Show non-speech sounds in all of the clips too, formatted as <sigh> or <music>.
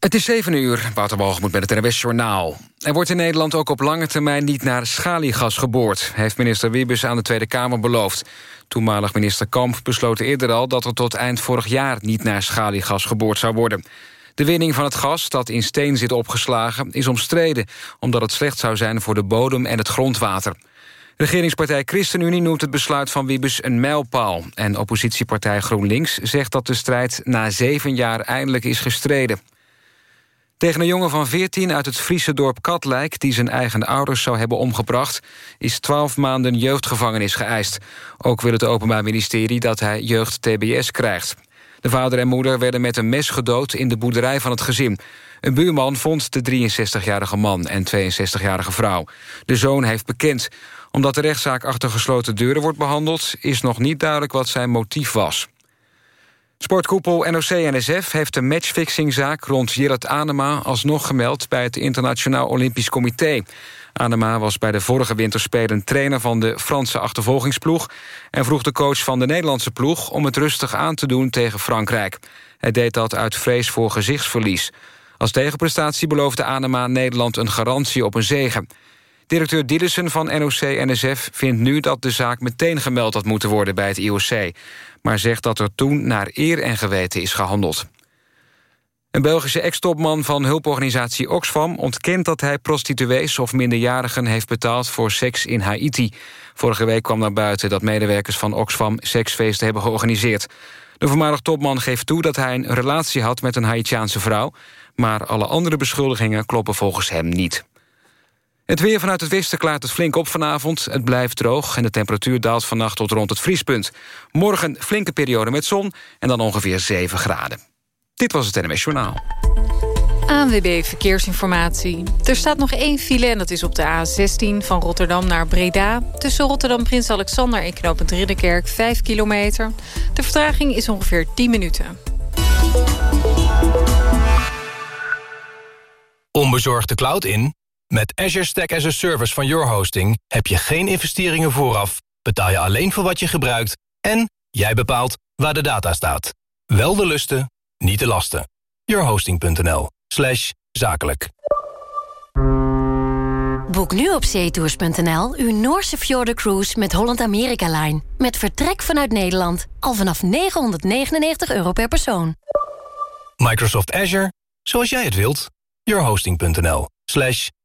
Het is 7 uur, Wouter moet met het NWS Journaal. Er wordt in Nederland ook op lange termijn niet naar schaliegas geboord... heeft minister Wiebes aan de Tweede Kamer beloofd. Toenmalig minister Kamp besloot eerder al... dat er tot eind vorig jaar niet naar schaliegas geboord zou worden. De winning van het gas, dat in steen zit opgeslagen, is omstreden... omdat het slecht zou zijn voor de bodem en het grondwater. Regeringspartij ChristenUnie noemt het besluit van Wiebes een mijlpaal... en oppositiepartij GroenLinks zegt dat de strijd na zeven jaar eindelijk is gestreden. Tegen een jongen van 14 uit het Friese dorp Katlijk... die zijn eigen ouders zou hebben omgebracht... is 12 maanden jeugdgevangenis geëist. Ook wil het Openbaar Ministerie dat hij jeugd-TBS krijgt. De vader en moeder werden met een mes gedood in de boerderij van het gezin. Een buurman vond de 63-jarige man en 62-jarige vrouw. De zoon heeft bekend. Omdat de rechtszaak achter gesloten deuren wordt behandeld... is nog niet duidelijk wat zijn motief was. Sportkoepel NOC-NSF heeft de matchfixingzaak rond Gerard Anema alsnog gemeld bij het Internationaal Olympisch Comité. Anema was bij de vorige winterspelen trainer van de Franse achtervolgingsploeg... en vroeg de coach van de Nederlandse ploeg om het rustig aan te doen tegen Frankrijk. Hij deed dat uit vrees voor gezichtsverlies. Als tegenprestatie beloofde Anema Nederland een garantie op een zegen. Directeur Dielissen van NOC-NSF vindt nu dat de zaak meteen gemeld had moeten worden bij het IOC maar zegt dat er toen naar eer en geweten is gehandeld. Een Belgische ex-topman van hulporganisatie Oxfam... ontkent dat hij prostituees of minderjarigen heeft betaald... voor seks in Haiti. Vorige week kwam naar buiten dat medewerkers van Oxfam... seksfeesten hebben georganiseerd. De voormalig topman geeft toe dat hij een relatie had... met een Haitiaanse vrouw... maar alle andere beschuldigingen kloppen volgens hem niet. Het weer vanuit het westen klaart het flink op vanavond. Het blijft droog en de temperatuur daalt vannacht tot rond het vriespunt. Morgen flinke periode met zon en dan ongeveer 7 graden. Dit was het NMS Journaal. ANWB Verkeersinformatie. Er staat nog één file en dat is op de A16 van Rotterdam naar Breda. Tussen Rotterdam Prins Alexander en knooppunt Ridderkerk 5 kilometer. De vertraging is ongeveer 10 minuten. Onbezorgde cloud in? Met Azure Stack as a Service van Your Hosting heb je geen investeringen vooraf, betaal je alleen voor wat je gebruikt en jij bepaalt waar de data staat. Wel de lusten, niet de lasten. Yourhosting.nl slash zakelijk. Boek nu op zeetours.nl uw Noorse Cruise met Holland America Line. Met vertrek vanuit Nederland. Al vanaf 999 euro per persoon. Microsoft Azure, zoals jij het wilt. Yourhosting.nl slash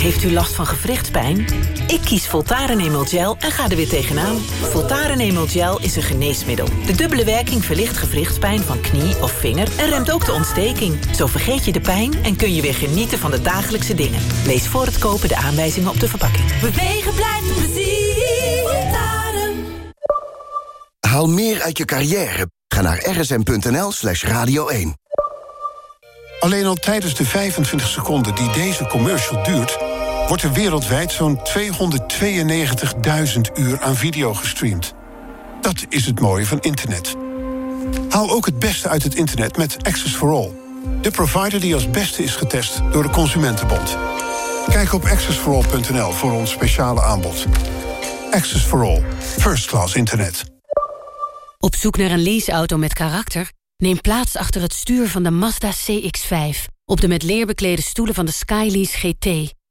Heeft u last van gewrichtspijn? Ik kies Voltaren Emel Gel en ga er weer tegenaan. Voltaren Emel Gel is een geneesmiddel. De dubbele werking verlicht gewrichtspijn van knie of vinger... en remt ook de ontsteking. Zo vergeet je de pijn en kun je weer genieten van de dagelijkse dingen. Lees voor het kopen de aanwijzingen op de verpakking. Bewegen blijft plezier. Voltaren. Haal meer uit je carrière. Ga naar rsm.nl slash radio 1. Alleen al tijdens de 25 seconden die deze commercial duurt... wordt er wereldwijd zo'n 292.000 uur aan video gestreamd. Dat is het mooie van internet. Haal ook het beste uit het internet met Access for All. De provider die als beste is getest door de Consumentenbond. Kijk op accessforall.nl voor ons speciale aanbod. Access for All. First class internet. Op zoek naar een leaseauto met karakter? Neem plaats achter het stuur van de Mazda CX-5. Op de met leer beklede stoelen van de Skylease GT.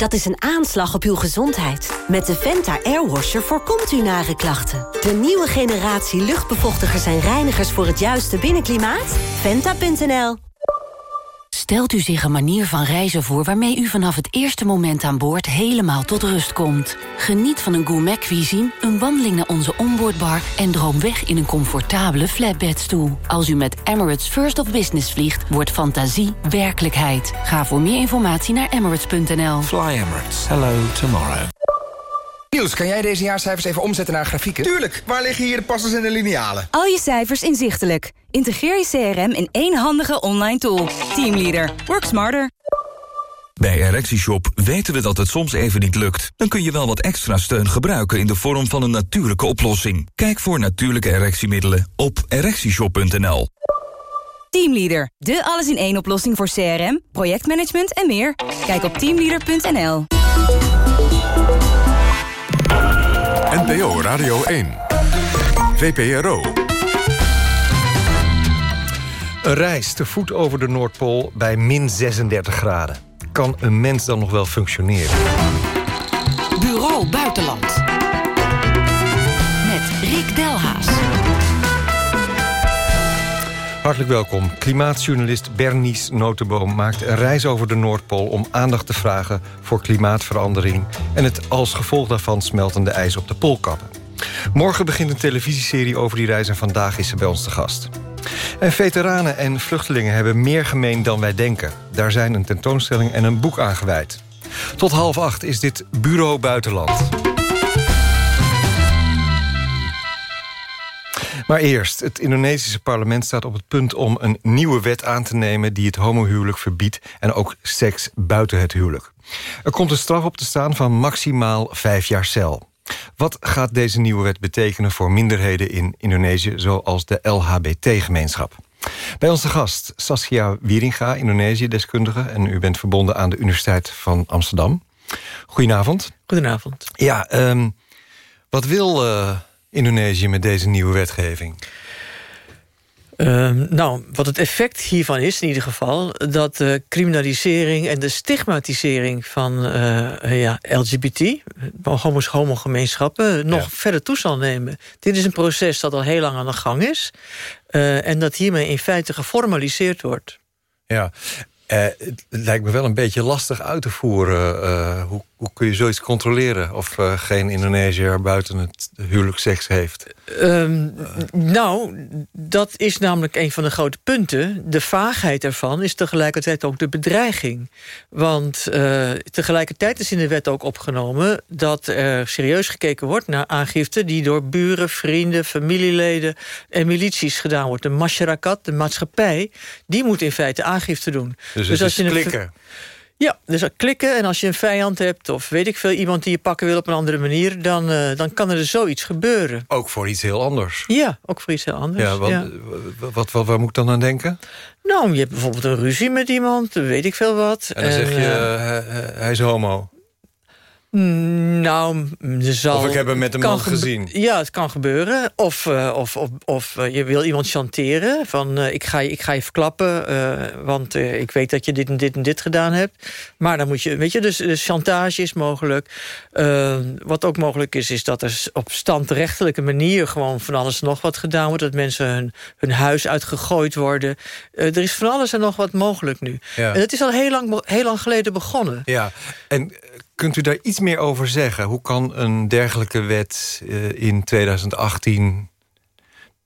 Dat is een aanslag op uw gezondheid. Met de Venta Airwasher voorkomt u nare klachten. De nieuwe generatie luchtbevochtigers en reinigers voor het juiste binnenklimaat? Venta.nl stelt u zich een manier van reizen voor... waarmee u vanaf het eerste moment aan boord helemaal tot rust komt. Geniet van een gourmet cuisine, een wandeling naar onze onboardbar... en droom weg in een comfortabele flatbedstoel. Als u met Emirates First of Business vliegt, wordt fantasie werkelijkheid. Ga voor meer informatie naar emirates.nl. Fly Emirates. Hello tomorrow. Niels, kan jij deze jaarcijfers even omzetten naar grafieken? Tuurlijk, waar liggen hier de passers en de linealen? Al je cijfers inzichtelijk. Integreer je CRM in één handige online tool. Teamleader. Work smarter. Bij ErectieShop weten we dat het soms even niet lukt. Dan kun je wel wat extra steun gebruiken in de vorm van een natuurlijke oplossing. Kijk voor natuurlijke erectiemiddelen op ErectieShop.nl. Teamleader. De alles in één oplossing voor CRM, projectmanagement en meer. Kijk op teamleader.nl. NPO Radio 1. VPRO. Een reis te voet over de Noordpool bij min 36 graden. Kan een mens dan nog wel functioneren? Bureau Buitenland. Met Rick Delhaas. Hartelijk welkom. Klimaatjournalist Bernice Notenboom maakt een reis over de Noordpool... om aandacht te vragen voor klimaatverandering... en het als gevolg daarvan smeltende ijs op de poolkappen. Morgen begint een televisieserie over die reis... en vandaag is ze bij ons te gast. En veteranen en vluchtelingen hebben meer gemeen dan wij denken. Daar zijn een tentoonstelling en een boek aan gewijd. Tot half acht is dit Bureau Buitenland. Maar eerst, het Indonesische parlement staat op het punt om een nieuwe wet aan te nemen... die het homohuwelijk verbiedt en ook seks buiten het huwelijk. Er komt een straf op te staan van maximaal vijf jaar cel. Wat gaat deze nieuwe wet betekenen voor minderheden in Indonesië... zoals de LHBT-gemeenschap? Bij onze gast Saskia Wieringa, Indonesië-deskundige... en u bent verbonden aan de Universiteit van Amsterdam. Goedenavond. Goedenavond. Ja, um, wat wil uh, Indonesië met deze nieuwe wetgeving? Uh, nou, wat het effect hiervan is in ieder geval... dat de criminalisering en de stigmatisering van uh, ja, LGBT... homo's, homogemeenschappen, nog ja. verder toe zal nemen. Dit is een proces dat al heel lang aan de gang is... Uh, en dat hiermee in feite geformaliseerd wordt. Ja, het lijkt me wel een beetje lastig uit te voeren. Hoe, hoe, kun je zoiets controleren? Of uh, geen Indonesiër buiten het huwelijk seks heeft? Um, nou, dat is namelijk een van de grote punten. De vaagheid ervan is tegelijkertijd ook de bedreiging. Want tegelijkertijd is in de wet ook opgenomen... dat er serieus gekeken wordt naar aangifte... die door buren, vrienden, familieleden en milities gedaan wordt. De masyarakat, de maatschappij, die moet in feite aangifte doen. Dus, dus als je klikken. Ja, dus klikken en als je een vijand hebt... of weet ik veel, iemand die je pakken wil op een andere manier... dan, uh, dan kan er dus zoiets gebeuren. Ook voor iets heel anders. Ja, ook voor iets heel anders. Ja, wat, ja. Wat, waar moet ik dan aan denken? Nou, je hebt bijvoorbeeld een ruzie met iemand, weet ik veel wat. En dan en, zeg je, uh, hij, hij is homo. Nou, zal, of ik heb hem met een man gezien. Ja, het kan gebeuren. Of, uh, of, of, of uh, je wil iemand chanteren. Van, uh, ik, ga, ik ga je verklappen, want ik weet dat je dit en dit en dit gedaan hebt. Maar dan moet je, weet je, dus, dus chantage is mogelijk. wat ook mogelijk is, is dat er op standrechtelijke manier... gewoon van alles en nog wat gedaan wordt. Dat mensen hun, hun huis uitgegooid worden. er is van alles en nog wat mogelijk nu. Ja. En het is al heel lang, heel lang geleden begonnen. Ja, en Kunt u daar iets meer over zeggen? Hoe kan een dergelijke wet uh, in 2018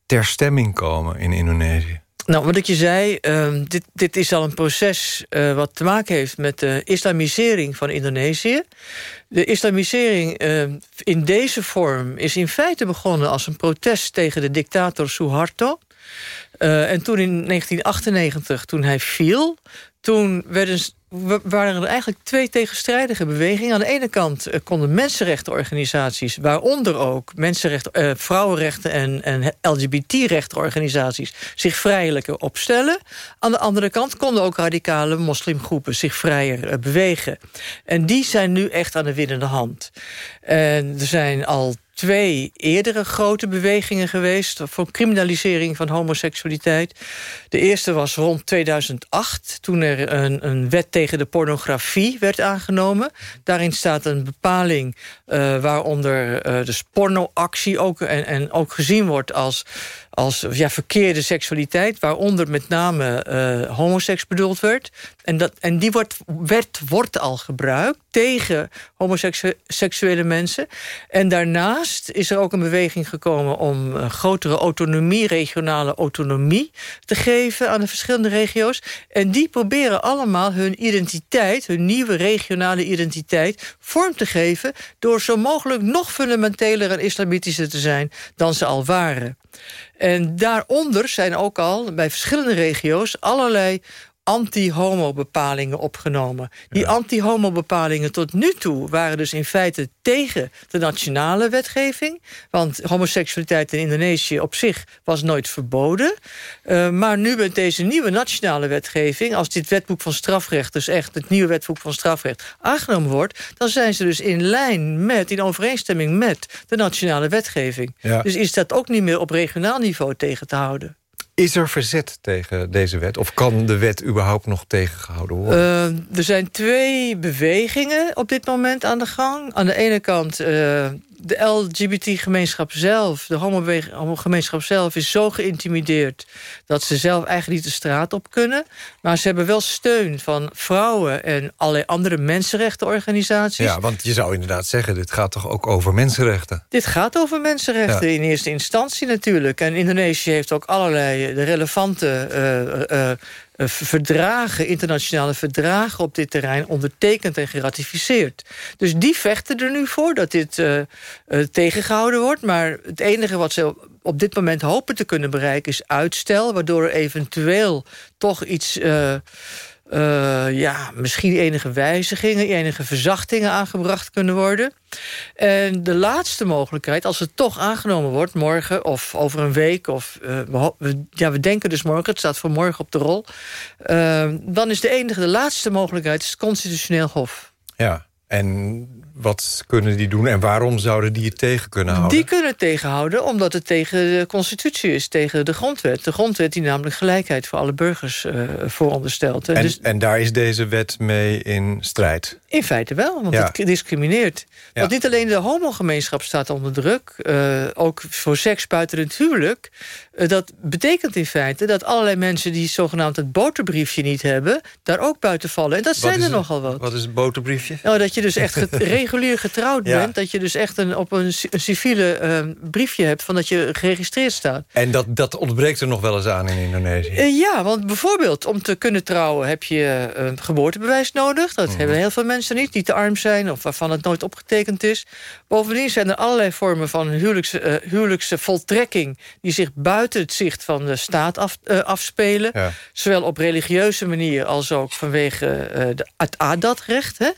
ter stemming komen in Indonesië? Nou, wat ik je zei, uh, dit, dit is al een proces uh, wat te maken heeft met de islamisering van Indonesië. De islamisering uh, in deze vorm is in feite begonnen als een protest tegen de dictator Suharto. en toen in 1998, toen hij viel, toen werden waren er eigenlijk twee tegenstrijdige bewegingen. Aan de ene kant uh, konden mensenrechtenorganisaties... waaronder ook mensenrechten, uh, vrouwenrechten en, en LGBT-rechtenorganisaties... zich vrijelijker opstellen. Aan de andere kant konden ook radicale moslimgroepen zich vrijer uh, bewegen. En die zijn nu echt aan de winnende hand. En er zijn al twee eerdere grote bewegingen geweest... voor criminalisering van homoseksualiteit. De eerste was rond 2008, toen er een, een wet tegen de pornografie werd aangenomen. Daarin staat een bepaling uh, waaronder uh, dus pornoactie ook, en, en ook gezien wordt als als ja, verkeerde seksualiteit... waaronder met name eh, homoseks bedoeld werd. En, dat, en die wordt, werd, wordt al gebruikt tegen homoseksuele mensen. En daarnaast is er ook een beweging gekomen... om uh, grotere autonomie, regionale autonomie te geven... aan de verschillende regio's. En die proberen allemaal hun identiteit... hun nieuwe regionale identiteit vorm te geven... door zo mogelijk nog fundamenteler en islamitischer te zijn... dan ze al waren. En daaronder zijn ook al bij verschillende regio's allerlei anti-homo-bepalingen opgenomen. Die anti-homo-bepalingen tot nu toe waren dus in feite tegen de nationale wetgeving. Want homoseksualiteit in Indonesië op zich was nooit verboden. Uh, maar nu met deze nieuwe nationale wetgeving... als dit wetboek van strafrecht, dus echt het nieuwe wetboek van strafrecht... aangenomen wordt, dan zijn ze dus in lijn met, in overeenstemming met... de nationale wetgeving. Ja. Dus is dat ook niet meer op regionaal niveau tegen te houden. Is er verzet tegen deze wet? Of kan de wet überhaupt nog tegengehouden worden? Uh, er zijn twee bewegingen op dit moment aan de gang. Aan de ene kant uh, de LGBT-gemeenschap zelf, de homo-gemeenschap zelf... is zo geïntimideerd dat ze zelf eigenlijk niet de straat op kunnen. Maar ze hebben wel steun van vrouwen en allerlei andere mensenrechtenorganisaties. Ja, want je zou inderdaad zeggen, dit gaat toch ook over mensenrechten? Dit gaat over mensenrechten ja. in eerste instantie natuurlijk. En Indonesië heeft ook allerlei de relevante... Uh, uh, verdragen, internationale verdragen op dit terrein ondertekend en geratificeerd. Dus die vechten er nu voor dat dit uh, uh, tegengehouden wordt. Maar het enige wat ze op dit moment hopen te kunnen bereiken is uitstel, waardoor er eventueel toch iets. Uh, ja, misschien enige wijzigingen, enige verzachtingen aangebracht kunnen worden. En de laatste mogelijkheid, als het toch aangenomen wordt... morgen of over een week, of uh, we, ja, we denken dus morgen... het staat voor morgen op de rol... Uh, dan is de enige, de laatste mogelijkheid... het constitutioneel hof. Ja, en wat kunnen die doen en waarom zouden die het tegen kunnen houden? Die kunnen het tegenhouden omdat het tegen de constitutie is, tegen de grondwet. De grondwet die namelijk gelijkheid voor alle burgers uh, vooronderstelt. En, dus, en daar is deze wet mee in strijd? In feite wel, want ja. het discrimineert. Ja. Want niet alleen de homogemeenschap staat onder druk... Uh, ook voor seks buiten het huwelijk... Uh, dat betekent in feite dat allerlei mensen... die zogenaamd het boterbriefje niet hebben... daar ook buiten vallen. En dat wat zijn er het, nogal wat. Wat is het boterbriefje? Nou, dat je dus echt <laughs> regulier getrouwd ja. bent... dat je dus echt een, op een, een civiele uh, briefje hebt... van dat je geregistreerd staat. En dat, dat ontbreekt er nog wel eens aan in Indonesië? ja, want bijvoorbeeld om te kunnen trouwen... heb je een geboortebewijs nodig. Dat mm. hebben heel veel mensen niet, die te arm zijn... of waarvan het nooit opgetekend is. Bovendien zijn er allerlei vormen van huwelijkse, uh, huwelijkse voltrekking... die zich buiten het zicht van de staat af, uh, afspelen. Ja. Zowel op religieuze manier als ook vanwege de, het adatrecht. Hè?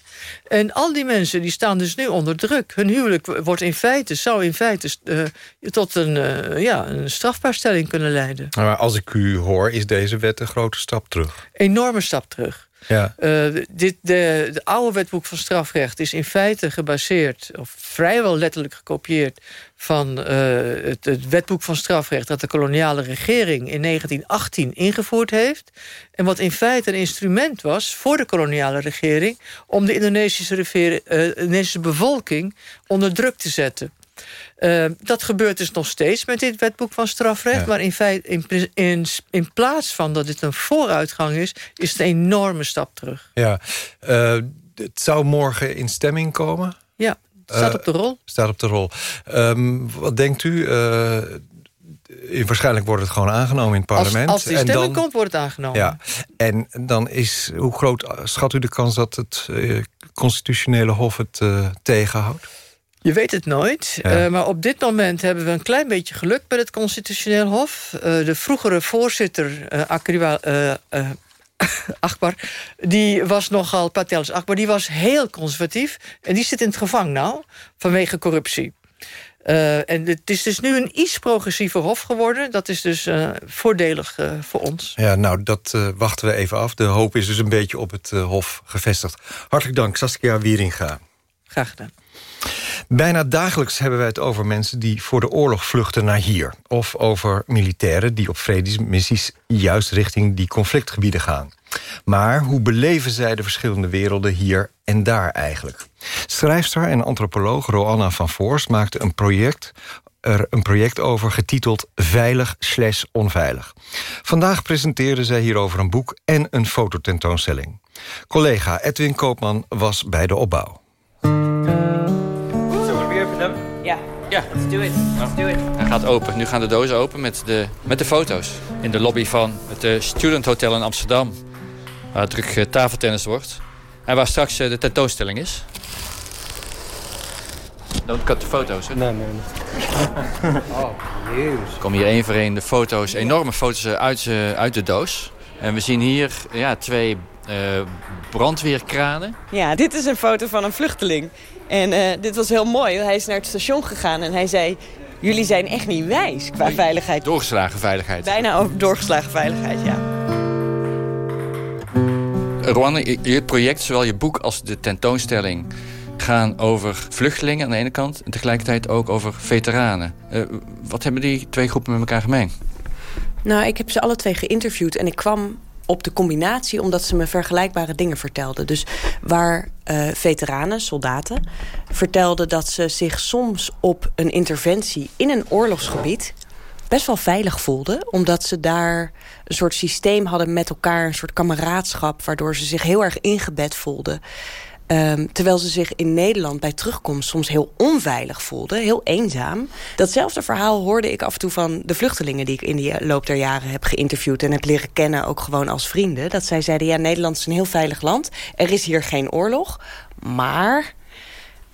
En al die mensen die staan dus nu onder druk. Hun huwelijk wordt in feite, zou in feite tot een, ja, een strafbaarstelling kunnen leiden. Maar als ik u hoor, is deze wet een grote stap terug? Enorme stap terug. Ja. Uh, dit, de, de oude wetboek van strafrecht is in feite gebaseerd... of vrijwel letterlijk gekopieerd... van uh, het, het, wetboek van strafrecht... dat de koloniale regering in 1918 ingevoerd heeft. En wat in feite een instrument was voor de koloniale regering... om de Indonesische, uh, Indonesische bevolking onder druk te zetten. Uh, dat gebeurt dus nog steeds met dit wetboek van strafrecht. Ja. Maar in, feite, in, in, in, plaats van dat dit een vooruitgang is... is het een enorme stap terug. Ja, uh, het zou morgen in stemming komen? Ja, staat op de rol. Uh, staat op de rol. Um, wat denkt u? waarschijnlijk wordt het gewoon aangenomen in het parlement. Als, als die stemming dan, komt, wordt het aangenomen. Ja, en dan is, hoe groot schat u de kans dat het constitutionele hof het tegenhoudt? Je weet het nooit, ja. uh, maar op dit moment hebben we een klein beetje geluk bij het Constitutioneel Hof. Uh, de vroegere voorzitter, uh, Akriwa, <laughs> Akbar, die was nogal, Patelis Akbar, die was heel conservatief. En die zit in het gevangen nou, vanwege corruptie. Uh, en het is dus nu een iets progressiever hof geworden. Dat is dus uh, voordelig uh, voor ons. Ja, nou, dat wachten we even af. De hoop is dus een beetje op het hof gevestigd. Hartelijk dank, Saskia Wieringa. Graag gedaan. Bijna dagelijks hebben wij het over mensen die voor de oorlog vluchten naar hier. Of over militairen die op vredesmissies juist richting die conflictgebieden gaan. Maar hoe beleven zij de verschillende werelden hier en daar eigenlijk? Schrijfster en antropoloog Roanna van Voorst maakte een project er een project over getiteld Veilig slash onveilig. Vandaag presenteerde zij hierover een boek en een fototentoonstelling. Collega Edwin Koopman was bij de opbouw. Ja. Ja. Let's do it. Let's do it. Hij gaat open. Nu gaan de dozen open met de, met de foto's. In de lobby van het eh, Student Hotel in Amsterdam. Waar druk eh, tafeltennis wordt. En waar straks eh, de tentoonstelling is. Don't cut de foto's, hè? Nee, nee, nee. <laughs> oh, jezus. Er komen hier één voor één de foto's, enorme foto's uit, uit de doos. En we zien hier ja, twee eh, brandweerkranen. Ja, dit is een foto van een vluchteling. En eh, dit was heel mooi. Hij is naar het station gegaan en hij zei... jullie zijn echt niet wijs qua veiligheid. Doorgeslagen veiligheid. Bijna over doorgeslagen veiligheid, ja. Roanne, je- je project, zowel je boek als de tentoonstelling... gaan over vluchtelingen aan de ene kant... en tegelijkertijd ook over veteranen. Eh, wat hebben die twee groepen met elkaar gemeen? Nou, ik heb ze alle twee geïnterviewd en ik kwam op de combinatie omdat ze me vergelijkbare dingen vertelden. Dus waar eh, veteranen, soldaten, vertelden dat ze zich soms op een interventie in een oorlogsgebied best wel veilig voelden. Omdat ze daar een soort systeem hadden met elkaar, een soort kameraadschap, waardoor ze zich heel erg ingebed voelden. Ehm, terwijl ze zich in Nederland bij terugkomst soms heel onveilig voelden, heel eenzaam. Datzelfde verhaal hoorde ik af en toe van de vluchtelingen die ik in de loop der jaren heb geïnterviewd en heb leren kennen, ook gewoon als vrienden. Dat zij zeiden: ja, Nederland is een heel veilig land. Er is hier geen oorlog. Maar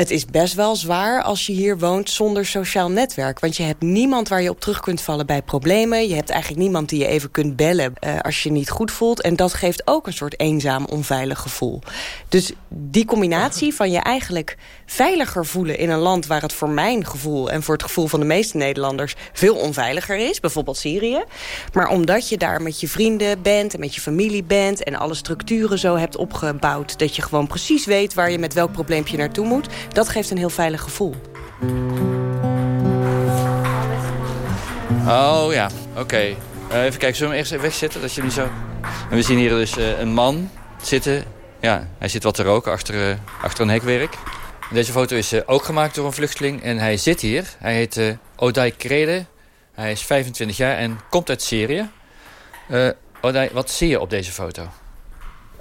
het is best wel zwaar als je hier woont zonder sociaal netwerk. Want je hebt niemand waar je op terug kunt vallen bij problemen. Je hebt eigenlijk niemand die je even kunt bellen eh, als je je niet goed voelt. En dat geeft ook een soort eenzaam, onveilig gevoel. Dus die combinatie van je eigenlijk veiliger voelen in een land... waar het voor mijn gevoel en voor het gevoel van de meeste Nederlanders... veel onveiliger is, bijvoorbeeld Syrië. Maar omdat je daar met je vrienden bent en met je familie bent... en alle structuren zo hebt opgebouwd... dat je gewoon precies weet waar je met welk probleempje naartoe moet... dat geeft een heel veilig gevoel. Oh ja, oké. Eh, even kijken, zullen we hem eerst wegzetten? Dat je niet zo... En we zien hier dus eh, een man zitten. Ja, hij zit wat te roken achter, eh, achter een hekwerk. Deze foto is eh, ook gemaakt door een vluchteling. En hij zit hier. Hij heet eh Oday Krede. Hij is 25 jaar en komt uit Syrië. Eh Oday, wat zie je op deze foto?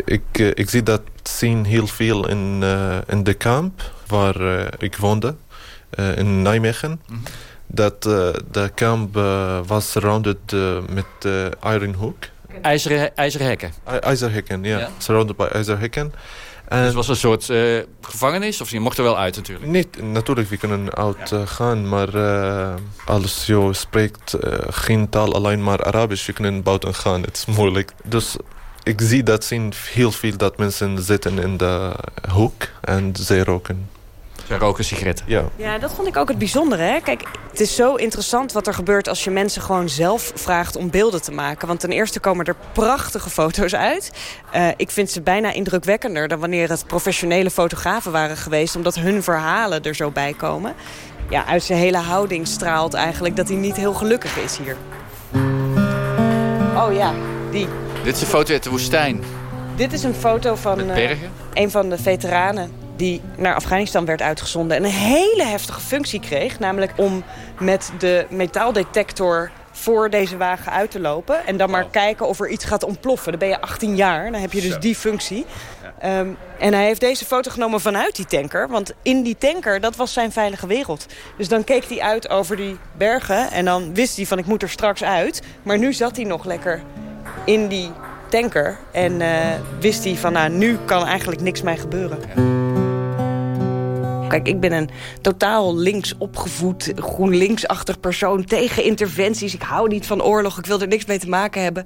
Ik, ik zie dat zien heel veel in, in de kamp waar ik woonde, in Nijmegen. Dat eh, de kamp was surrounded met uh, iron hook. IJzeren, ijzeren hekken. I- ijzerhekken, ja. Ja. Surrounded by ijzerhekken. En Dus het was een soort eh, gevangenis? Of je mocht er wel uit natuurlijk? Niet, natuurlijk, we kunnen uit eh, gaan, maar eh, als je spreekt eh, geen taal alleen maar Arabisch, je kunt buiten gaan. Het is moeilijk. Dus ik zie dat zien heel veel dat mensen zitten in de hoek en ze roken. Ze roken sigaretten. Ja. Ja, dat vond ik ook het bijzondere. Hè? Kijk, het is zo interessant wat er gebeurt als je mensen gewoon zelf vraagt om beelden te maken. Want ten eerste komen er prachtige foto's uit. Eh, ik vind ze bijna indrukwekkender dan wanneer het professionele fotografen waren geweest. Omdat hun verhalen er zo bij komen. Ja, uit zijn hele houding straalt eigenlijk dat hij niet heel gelukkig is hier. Oh ja, die. Dit is een foto uit de woestijn. Dit is een foto van Met eh, bergen? een van de veteranen die naar Afghanistan werd uitgezonden... en een hele heftige functie kreeg. Namelijk om met de metaaldetector voor deze wagen uit te lopen... en dan maar kijken of er iets gaat ontploffen. Dan ben je 18 jaar, dan heb je dus die functie. Ehm, en hij heeft deze foto genomen vanuit die tanker. Want in die tanker, dat was zijn veilige wereld. Dus dan keek hij uit over die bergen... en dan wist hij van ik moet er straks uit. Maar nu zat hij nog lekker in die tanker. En eh, wist hij van, nou, nu kan eigenlijk niks mij gebeuren. Kijk, ik ben een totaal links opgevoed, GroenLinks-achtig persoon... tegen interventies. Ik hou niet van oorlog, ik wil er niks mee te maken hebben.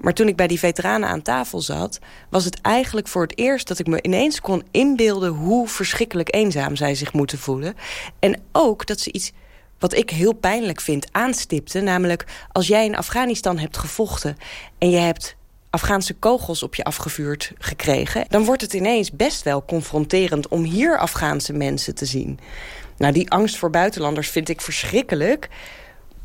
Maar toen ik bij die veteranen aan tafel zat... was het eigenlijk voor het eerst dat ik me ineens kon inbeelden... hoe verschrikkelijk eenzaam zij zich moeten voelen. En ook dat ze iets wat ik heel pijnlijk vind, aanstipte. Namelijk, als jij in Afghanistan hebt gevochten... en je hebt Afghaanse kogels op je afgevuurd gekregen... dan wordt het ineens best wel confronterend om hier Afghaanse mensen te zien. Nou, die angst voor buitenlanders vind ik verschrikkelijk.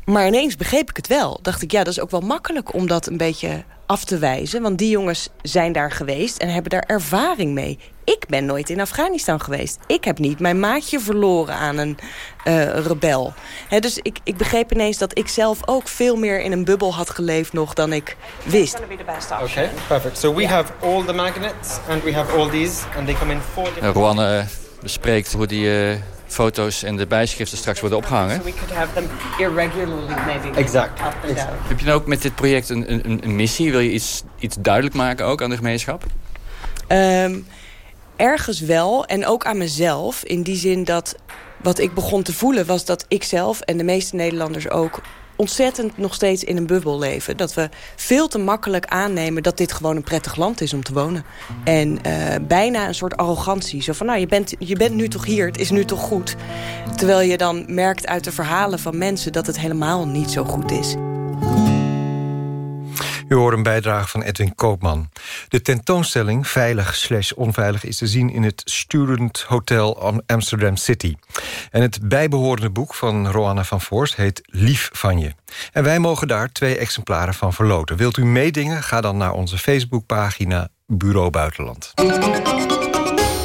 Maar ineens begreep ik het wel. Dacht ik, ja, dat is ook wel makkelijk om dat een beetje af te wijzen. Want die jongens zijn daar geweest en hebben daar ervaring mee. Ik ben nooit in Afghanistan geweest. Ik heb niet mijn maatje verloren aan een uh, rebel. He, dus ik, ik begreep ineens dat ik zelf ook veel meer in een bubbel had geleefd nog dan ik wist. Okay, perfect. So we yeah. have all the magnets and we have all these and they come in four different... Roanne uh, bespreekt hoe die... Uh foto's en de bijschriften straks worden opgehangen. Exact. Heb je nou ook met dit project een, een, een, missie? Wil je iets, iets duidelijk maken ook aan de gemeenschap? Um, ergens wel. En ook aan mezelf. In die zin dat wat ik begon te voelen was dat ik zelf en de meeste Nederlanders ook ontzettend nog steeds in een bubbel leven. Dat we veel te makkelijk aannemen dat dit gewoon een prettig land is om te wonen. En uh, bijna een soort arrogantie. Zo van, nou, je bent, je bent nu toch hier, het is nu toch goed. Terwijl je dan merkt uit de verhalen van mensen... dat het helemaal niet zo goed is. U hoort een bijdrage van Edwin Koopman. De tentoonstelling Veilig slash onveilig is te zien... in het Student Hotel Amsterdam City. En het bijbehorende boek van Roanna van Voorst heet Lief van je. En wij mogen daar twee exemplaren van verloten. Wilt u meedingen? Ga dan naar onze Facebookpagina Bureau Buitenland.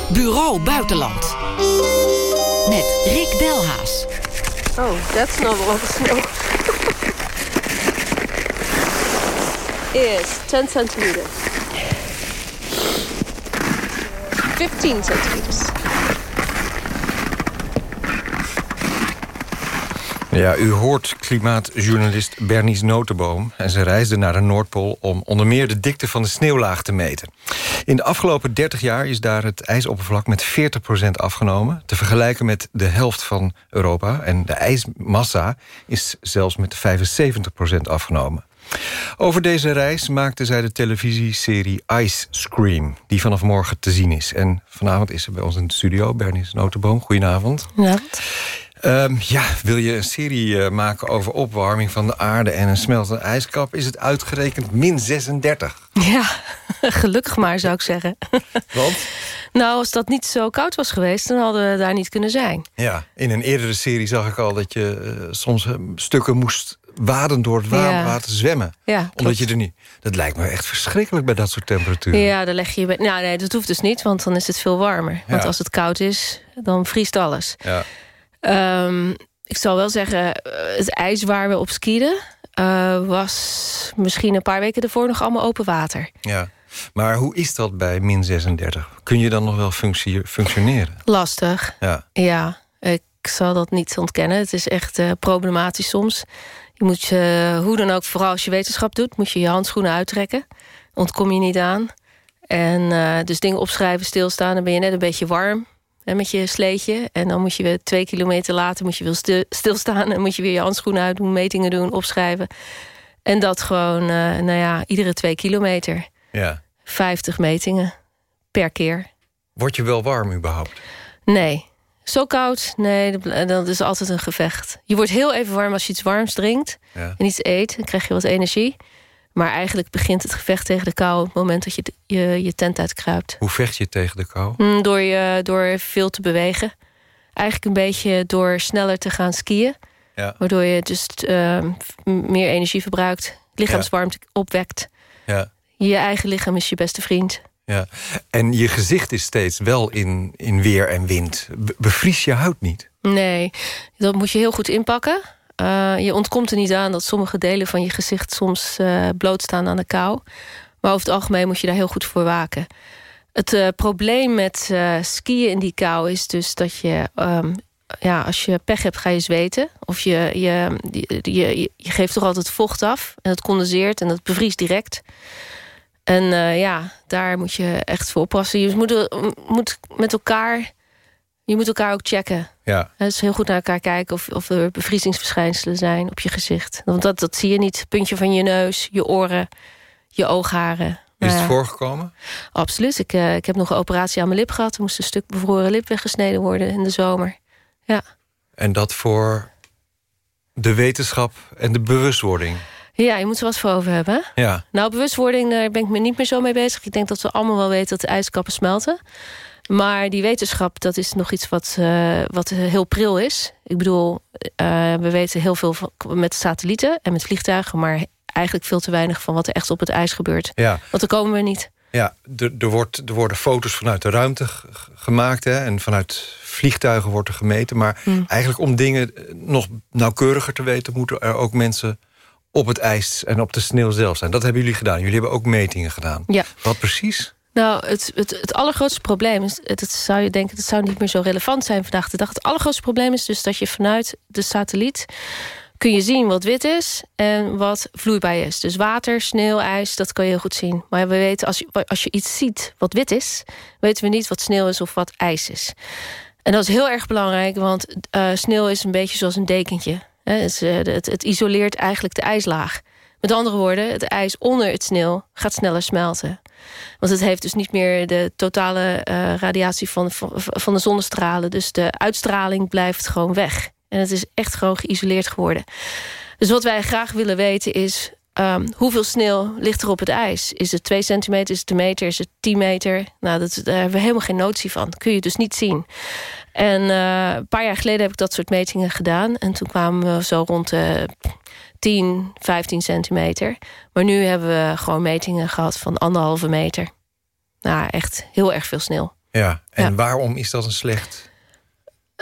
Bureau Buitenland. Met Rick Delhaas. Oh, that's not a lot of snow. Is 10 centimeters. 15 centimeters. Ja, u hoort klimaatjournalist Bernice Notenboom... en ze reisde naar de Noordpool om onder meer de dikte van de sneeuwlaag te meten. In de afgelopen 30 jaar is daar het ijsoppervlak met 40% afgenomen... te vergelijken met de helft van Europa. En de ijsmassa is zelfs met 75% afgenomen. Over deze reis maakte zij de televisieserie Ice Scream... die vanaf morgen te zien is. En vanavond is ze bij ons in de studio, Bernice Notenboom. Goedenavond. Goedenavond. Um, ja, wil je een serie uh, maken over opwarming van de aarde... en een smeltende ijskap, is het uitgerekend min 36. Ja, <laughs> gelukkig maar, zou ik zeggen. Want? Nou, als dat niet zo koud was geweest, dan hadden we daar niet kunnen zijn. Ja, in een eerdere serie zag ik al dat je uh, soms uh, stukken moest waden door het warm water zwemmen. Ja, omdat je er niet... Dat lijkt me echt verschrikkelijk bij dat soort temperaturen. Ja, dan leg je je... Nou nee, dat hoeft dus niet, want dan is het veel warmer. Want als het koud is, dan vriest alles. Ja. Um, ik zal wel zeggen, eh, het ijs waar we op skieden... Uh, was misschien een paar weken ervoor nog allemaal open water. Ja. Maar hoe is dat bij min 36? Kun je dan nog wel functioneren? Lastig. Ja. Ja, ik zal dat niet ontkennen. Het is echt uh, problematisch soms. Je moet je, hoe dan ook, vooral als je wetenschap doet... moet je je handschoenen uittrekken. Ontkom je niet aan. En uh, dus dingen opschrijven, stilstaan... dan ben je net een beetje warm hè, met je sleetje. En dan moet je weer twee kilometer later moet je weer stilstaan... en moet je weer je handschoenen uitdoen, metingen doen, opschrijven. En dat gewoon, uh, nou ja, iedere twee kilometer. Ja. 50 metingen per keer. Word je wel warm überhaupt? Nee. Zo koud? Nee, dat is altijd een gevecht. Je wordt heel even warm als je iets warms drinkt ja. en iets eet. Dan krijg je wat energie. Maar eigenlijk begint het gevecht tegen de kou... op het moment dat je je, je tent uitkruipt. Hoe vecht je tegen de kou? Mm, door, je, door veel te bewegen. Eigenlijk een beetje door sneller te gaan skiën. Ja. Waardoor je dus uh, meer energie verbruikt. Lichaamswarmte opwekt. Ja. Je eigen lichaam is je beste vriend. Ja, en je gezicht is steeds wel in, in weer en wind. Bevries je huid niet? Nee, dat moet je heel goed inpakken. Uh, je ontkomt er niet aan dat sommige delen van je gezicht... soms uh, blootstaan aan de kou. Maar over het algemeen moet je daar heel goed voor waken. Het uh, probleem met skiën in die kou is dus dat je... Um, ja, als je pech hebt, ga je zweten. Of je, je, je, je, je geeft toch altijd vocht af. En dat condenseert en dat bevriest direct. En uh, ja, daar moet je echt voor oppassen. Je moet, moet met elkaar... Je moet elkaar ook checken. Ja. Dus heel goed naar elkaar kijken of, of er bevriezingsverschijnselen zijn op je gezicht. Want dat, dat zie je niet. Puntje van je neus, je oren, je oogharen. Is het voorgekomen? Absoluut. Ik, uh, ik heb nog een operatie aan mijn lip gehad. Er moest een stuk bevroren lip weggesneden worden in de zomer. Ja. En dat voor de wetenschap en de bewustwording? Ja, je moet er wat voor over hebben. Ja. Nou, bewustwording, daar ben ik me niet meer zo mee bezig. Ik denk dat we allemaal wel weten dat de ijskappen smelten. Maar die wetenschap, dat is nog iets wat, uh, wat heel pril is. Ik bedoel, uh, we weten heel veel van, met satellieten en met vliegtuigen... maar eigenlijk veel te weinig van wat er echt op het ijs gebeurt. Ja. Want daar komen we niet. Ja, er, er, wordt, er worden foto's vanuit de ruimte gemaakt... Hè, en vanuit vliegtuigen wordt er gemeten. Maar Hmm. eigenlijk om dingen nog nauwkeuriger te weten... moeten er ook mensen op het ijs en op de sneeuw zelf zijn. Dat hebben jullie gedaan. Jullie hebben ook metingen gedaan. Ja. Wat precies? Nou, het, het, het allergrootste probleem is... Het, het zou je denken, dat zou niet meer zo relevant zijn vandaag de dag. Het allergrootste probleem is dus dat je vanuit de satelliet... kun je zien wat wit is en wat vloeibaar is. Dus water, sneeuw, ijs, dat kan je heel goed zien. Maar we weten, als je, als je iets ziet wat wit is... weten we niet wat sneeuw is of wat ijs is. En dat is heel erg belangrijk, want uh, sneeuw is een beetje zoals een dekentje. Het, het, isoleert eigenlijk de ijslaag. Met andere woorden, het ijs onder het sneeuw gaat sneller smelten. Want het heeft dus niet meer de totale uh, radiatie van, van, de zonnestralen. Dus de uitstraling blijft gewoon weg. En het is echt gewoon geïsoleerd geworden. Dus wat wij graag willen weten is... Um, hoeveel sneeuw ligt er op het ijs? Is het 2 centimeter, is het een meter, is het 10 meter? Nou, dat, daar hebben we helemaal geen notie van. Kun je dus niet zien. En uh, een paar jaar geleden heb ik dat soort metingen gedaan. En toen kwamen we zo rond de 10, 15 centimeter. Maar nu hebben we gewoon metingen gehad van anderhalve meter. Nou, echt heel erg veel sneeuw. Ja, en Ja. waarom is dat een slecht...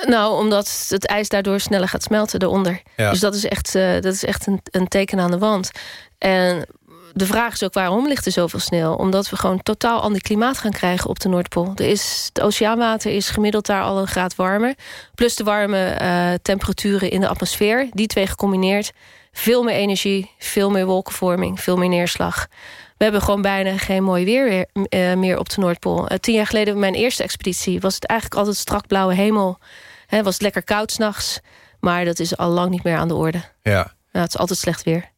Nou, omdat het ijs daardoor sneller gaat smelten eronder. Ja. Dus dat is echt, uh, dat is echt een, een teken aan de wand. En de vraag is ook waarom ligt er zoveel sneeuw? Omdat we gewoon totaal ander klimaat gaan krijgen op de Noordpool. Er is, het oceaanwater is gemiddeld daar al een graad warmer. Plus de warme uh, temperaturen in de atmosfeer. Die twee gecombineerd. Veel meer energie, veel meer wolkenvorming, veel meer neerslag. We hebben gewoon bijna geen mooi weer weer, uh, meer op de Noordpool. Uh, tien jaar geleden, mijn eerste expeditie... was het eigenlijk altijd strak blauwe hemel. He, was het lekker koud s'nachts. Maar dat is al lang niet meer aan de orde. Ja. ja het is altijd slecht weer.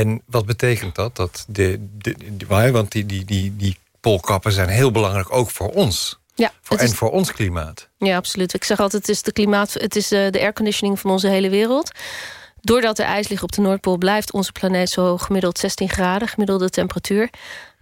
En wat betekent dat? dat de, de, de, want die, die, die, die poolkappen zijn heel belangrijk ook voor ons. Ja, voor, is, en voor ons klimaat. Ja, absoluut. Ik zeg altijd, het is de klimaat, het is uh, de airconditioning van onze hele wereld. Doordat er ijs ligt op de Noordpool... blijft onze planeet zo gemiddeld 16 graden, gemiddelde temperatuur.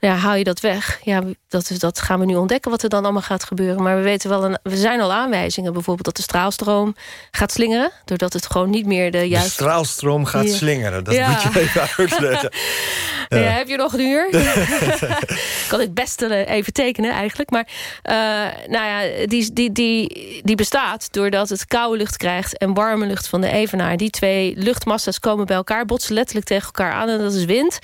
Ja, haal je dat weg? Ja, dat, dat gaan we nu ontdekken wat er dan allemaal gaat gebeuren. Maar we weten wel, een, we zijn al aanwijzingen. Bijvoorbeeld dat de straalstroom gaat slingeren. Doordat het gewoon niet meer de juiste... De straalstroom gaat ja. slingeren. Dat ja. moet je even uitleggen. <laughs> ja. ja. heb je nog een uur? <laughs> kan ik best even tekenen eigenlijk. Maar uh, nou ja, die, die, die, die bestaat doordat het koude lucht krijgt... en warme lucht van de evenaar. Die twee luchtmassa's komen bij elkaar, botsen letterlijk tegen elkaar aan. En dat is wind.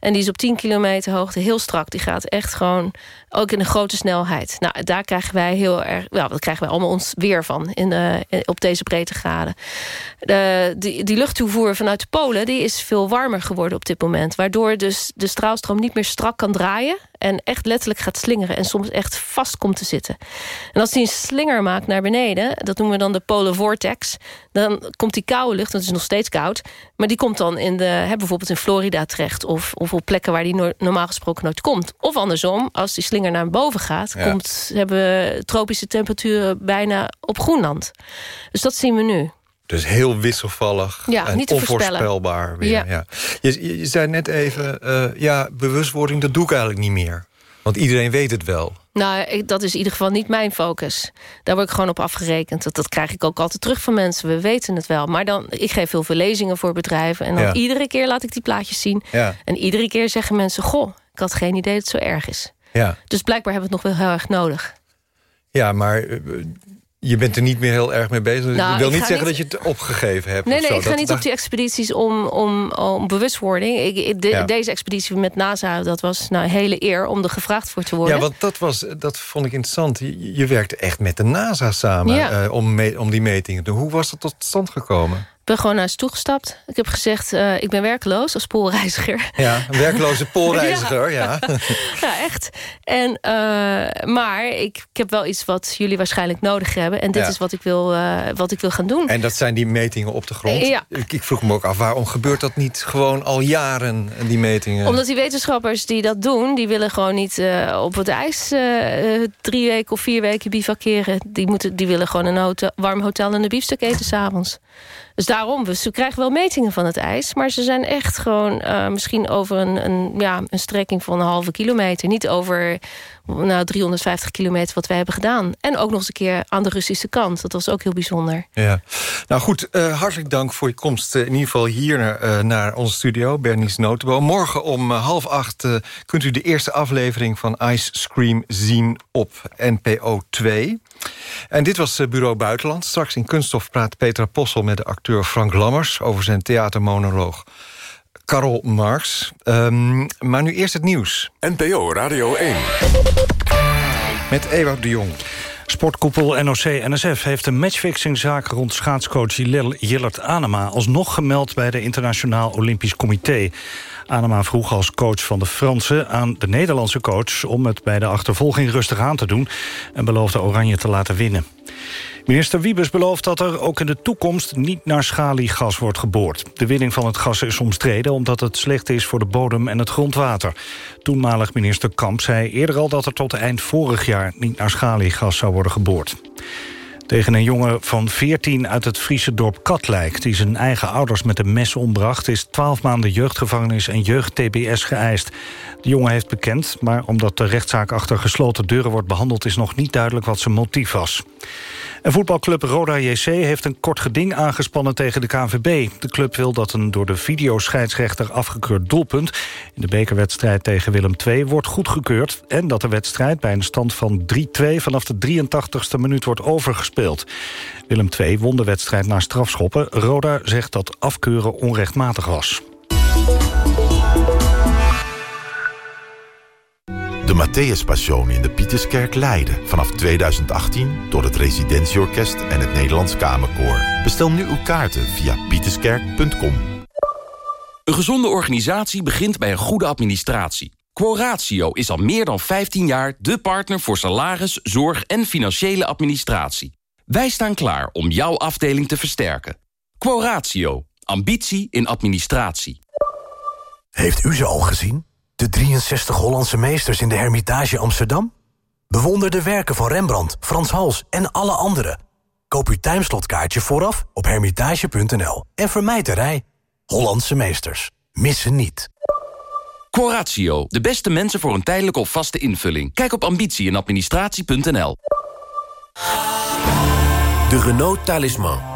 En die is op 10 kilometer hoogte heel strak. Die gaat echt gewoon ook in een grote snelheid. Nou, daar krijgen wij heel erg... Nou, dat krijgen wij allemaal ons weer van in de, op deze breedtegraden. De, die, die luchttoevoer vanuit de Polen die is veel warmer geworden op dit moment. Waardoor dus de straalstroom niet meer strak kan draaien... en echt letterlijk gaat slingeren en soms echt vast komt te zitten. En als die een slinger maakt naar beneden... dat noemen we dan de polar vortex... dan komt die koude lucht, het is nog steeds koud... maar die komt dan in de, bijvoorbeeld in Florida terecht... Of, of op plekken waar die no normaal gesproken komt. Of andersom, als die slinger naar boven gaat... Ja. Komt, hebben we tropische temperaturen bijna op Groenland. Dus dat zien we nu. Dus heel wisselvallig Ja, en niet onvoorspelbaar. Weer, Ja. ja. Je, je, zei net even, eh, ja, bewustwording, dat doe ik eigenlijk niet meer. Want iedereen weet het wel. Nou, ik- dat is in ieder geval niet mijn focus. Daar word ik gewoon op afgerekend. Dat, dat krijg ik ook altijd terug van mensen. We weten het wel. Maar dan, ik geef heel veel lezingen voor bedrijven. En dan Ja. iedere keer laat ik die plaatjes zien. Ja. En iedere keer zeggen mensen... goh, ik had geen idee dat het zo erg is. Ja, Dus blijkbaar hebben we het nog wel heel erg nodig. ja maar eh, je bent er niet meer heel erg mee bezig. Nou, ik wil ik niet zeggen niet- dat je het opgegeven hebt. Nee, nee, zo. ik ga Dat- niet dat- op die expedities om, om, om bewustwording. Ik, de- Ja. Deze expeditie met NASA, dat was nou, een hele eer om er gevraagd voor te worden. Ja, want dat, was, dat vond ik interessant. Je, je werkte echt met de NASA samen Ja. eh, om, me- om die metingen te doen. Hoe was dat tot stand gekomen? Ik ben gewoon naar ze toegestapt. Ik heb gezegd, eh, ik ben werkloos als poolreiziger. Ja, een werkloze <laughs> poolreiziger, ja. <laughs> Ja, echt. En, eh, maar ik, ik heb wel iets wat jullie waarschijnlijk nodig hebben. En dit Ja. is wat ik, wil, eh, wat ik wil gaan doen. En dat zijn die metingen op de grond. Ja. Ik, ik vroeg me ook af, waarom gebeurt dat niet gewoon al jaren, die metingen? Omdat die wetenschappers die dat doen... die willen gewoon niet op het ijs drie weken of vier weken bivakeren. Die, moeten, die willen gewoon een hotel, warm hotel en een biefstuk eten s'avonds. Dus daarom, ze krijgen wel metingen van het ijs... maar ze zijn echt gewoon eh, misschien over een, een, ja, een strekking van een halve kilometer. Niet over nou, 350 kilometer wat wij hebben gedaan. En ook nog eens een keer aan de Russische kant. Dat was ook heel bijzonder. Ja. Nou goed, uh, hartelijk dank voor je komst uh, in ieder geval hier naar, uh, naar onze studio, Bernice Notenboom. Morgen om half acht kunt u de eerste aflevering van Ice Scream zien op NPO 2. En dit was Bureau Buitenland. Straks in Kunststof praat Petra Possel met de acteur Frank Lammers... over zijn theatermonoloog Karel Marx. Um, maar nu eerst het nieuws. NPO Radio 1. Met Ewout de Jong. Sportkoepel NOC-NSF heeft een matchfixingzaak rond schaatscoach Jillert Anema... alsnog gemeld bij de Internationaal Olympisch Comité. Anema vroeg als coach van de Fransen aan de Nederlandse coach... om het bij de achtervolging rustig aan te doen... en beloofde Oranje te laten winnen. Minister Wiebes belooft dat er ook in de toekomst niet naar schaliegas wordt geboord. De winning van het gas is omstreden omdat het slecht is voor de bodem en het grondwater. Toenmalig minister Kamp zei eerder al dat er tot eind vorig jaar niet naar schaliegas zou worden geboord. Tegen een jongen van 14 uit het Friese dorp Katlijk... die zijn eigen ouders met een mes ombracht... is 12 maanden jeugdgevangenis en jeugd-TBS geëist. De jongen heeft bekend, maar omdat de rechtszaak achter gesloten deuren wordt behandeld... is nog niet duidelijk wat zijn motief was. En voetbalclub Roda JC heeft een kort geding aangespannen tegen de KNVB. De club wil dat een door de videoscheidsrechter afgekeurd doelpunt... in de bekerwedstrijd tegen Willem II wordt goedgekeurd... en dat de wedstrijd bij een stand van 3-2 vanaf de 83ste minuut wordt overgespeeld. Willem II won de wedstrijd naar strafschoppen. Roda zegt dat afkeuren onrechtmatig was. De Matthäus Passion in de Pieterskerk Leiden. Vanaf 2018 door het Residentieorkest en het Nederlands Kamerkoor. Bestel nu uw kaarten via pieterskerk.com. Een gezonde organisatie begint bij een goede administratie. Quoratio is al meer dan 15 jaar de partner voor salaris, zorg en financiële administratie. Wij staan klaar om jouw afdeling te versterken. Quoratio. Ambitie in administratie. Heeft u ze al gezien? De 63 Hollandse meesters in de Hermitage Amsterdam? Bewonder de werken van Rembrandt, Frans Hals en alle anderen. Koop uw timeslotkaartje vooraf op hermitage.nl en vermijd de rij. Hollandse meesters. Missen niet. Coratio, de beste mensen voor een tijdelijke of vaste invulling. Kijk op ambitie en administratie.nl. De Renault Talisman.